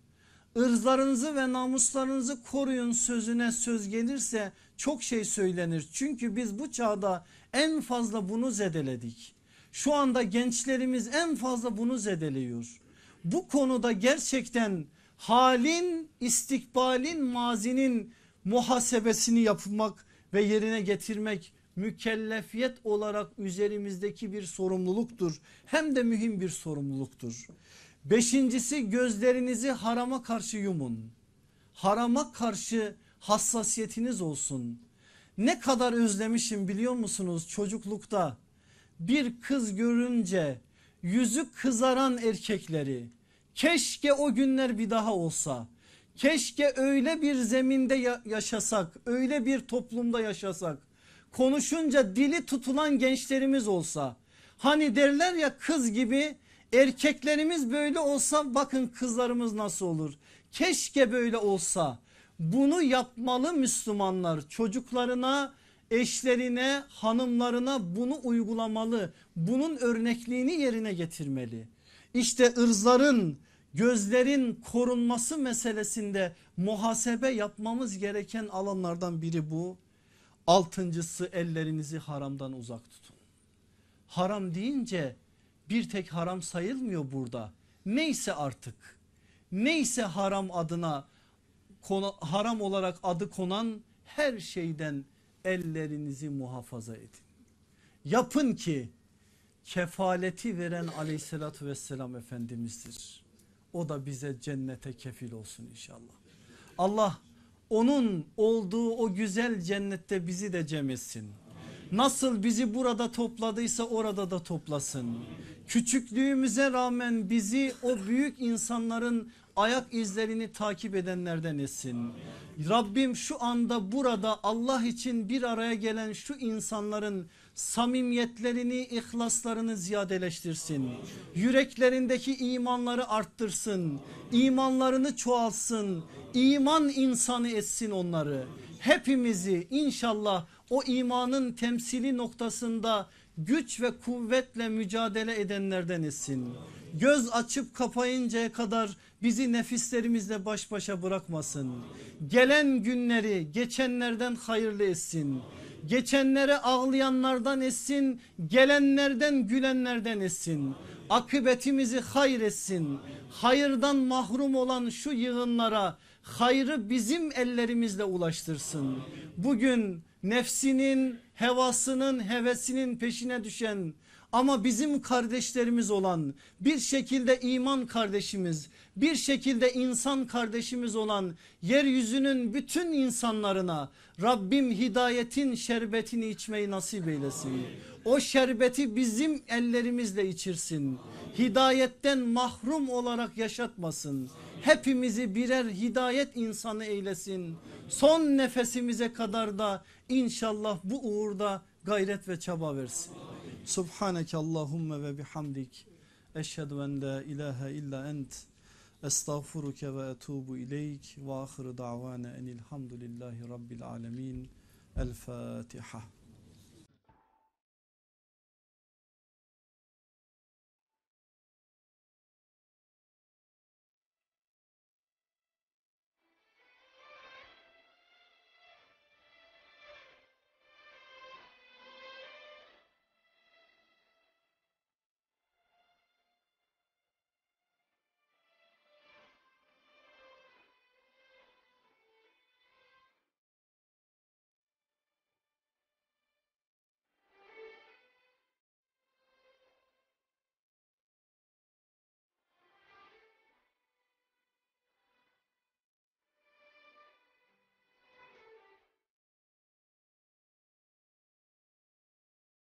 Irzlarınızı ve namuslarınızı koruyun sözüne söz gelirse çok şey söylenir. Çünkü biz bu çağda en fazla bunu zedeledik. Şu anda gençlerimiz en fazla bunu zedeliyor. Bu konuda gerçekten halin, istikbalin, mazinin muhasebesini yapmak ve yerine getirmek mükellefiyet olarak üzerimizdeki bir sorumluluktur. Hem de mühim bir sorumluluktur. Beşincisi gözlerinizi harama karşı yumun. Harama karşı hassasiyetiniz olsun. Ne kadar özlemişim biliyor musunuz çocuklukta bir kız görünce yüzü kızaran erkekleri keşke o günler bir daha olsa. Keşke öyle bir zeminde yaşasak öyle bir toplumda yaşasak konuşunca dili tutulan gençlerimiz olsa. Hani derler ya kız gibi erkeklerimiz böyle olsa bakın kızlarımız nasıl olur. Keşke böyle olsa bunu yapmalı Müslümanlar çocuklarına eşlerine hanımlarına bunu uygulamalı bunun örnekliğini yerine getirmeli. İşte ırzların gözlerin korunması meselesinde muhasebe yapmamız gereken alanlardan biri bu. Altıncısı ellerinizi haramdan uzak tutun. Haram deyince bir tek haram sayılmıyor burada. Neyse artık neyse haram adına haram olarak adı konan her şeyden ellerinizi muhafaza edin. Yapın ki kefaleti veren aleyhissalatü vesselam efendimizdir. O da bize cennete kefil olsun inşallah. Allah onun olduğu o güzel cennette bizi de cem etsin. Nasıl bizi burada topladıysa orada da toplasın. Küçüklüğümüze rağmen bizi o büyük insanların ayak izlerini takip edenlerden etsin. Rabbim şu anda burada Allah için bir araya gelen şu insanların samimiyetlerini, ihlaslarını ziyadeleştirsin. Yüreklerindeki imanları arttırsın. imanlarını çoğalsın. iman insanı etsin onları. Hepimizi inşallah o imanın temsili noktasında güç ve kuvvetle mücadele edenlerden etsin. Göz açıp kapayıncaya kadar bizi nefislerimizle baş başa bırakmasın. Gelen günleri geçenlerden hayırlı etsin. Geçenlere ağlayanlardan etsin, gelenlerden gülenlerden etsin. Akıbetimizi hayır etsin. Hayırdan mahrum olan şu yığınlara hayrı bizim ellerimizle ulaştırsın. Bugün nefsinin, hevasının, hevesinin peşine düşen ama bizim kardeşlerimiz olan bir şekilde iman kardeşimiz bir şekilde insan kardeşimiz olan yeryüzünün bütün insanlarına Rabbim hidayetin şerbetini içmeyi nasip eylesin. O şerbeti bizim ellerimizle içirsin. Hidayetten mahrum olarak yaşatmasın. Hepimizi birer hidayet insanı eylesin. Son nefesimize kadar da inşallah bu uğurda gayret ve çaba versin. Subhaneke Allahümme ve bihamdik. Eşhedü en la ilahe illa ent. Estağfuruke ve etubu ileyk. Ve ahir davana enilhamdülillahi rabbil alemin. El Fatiha.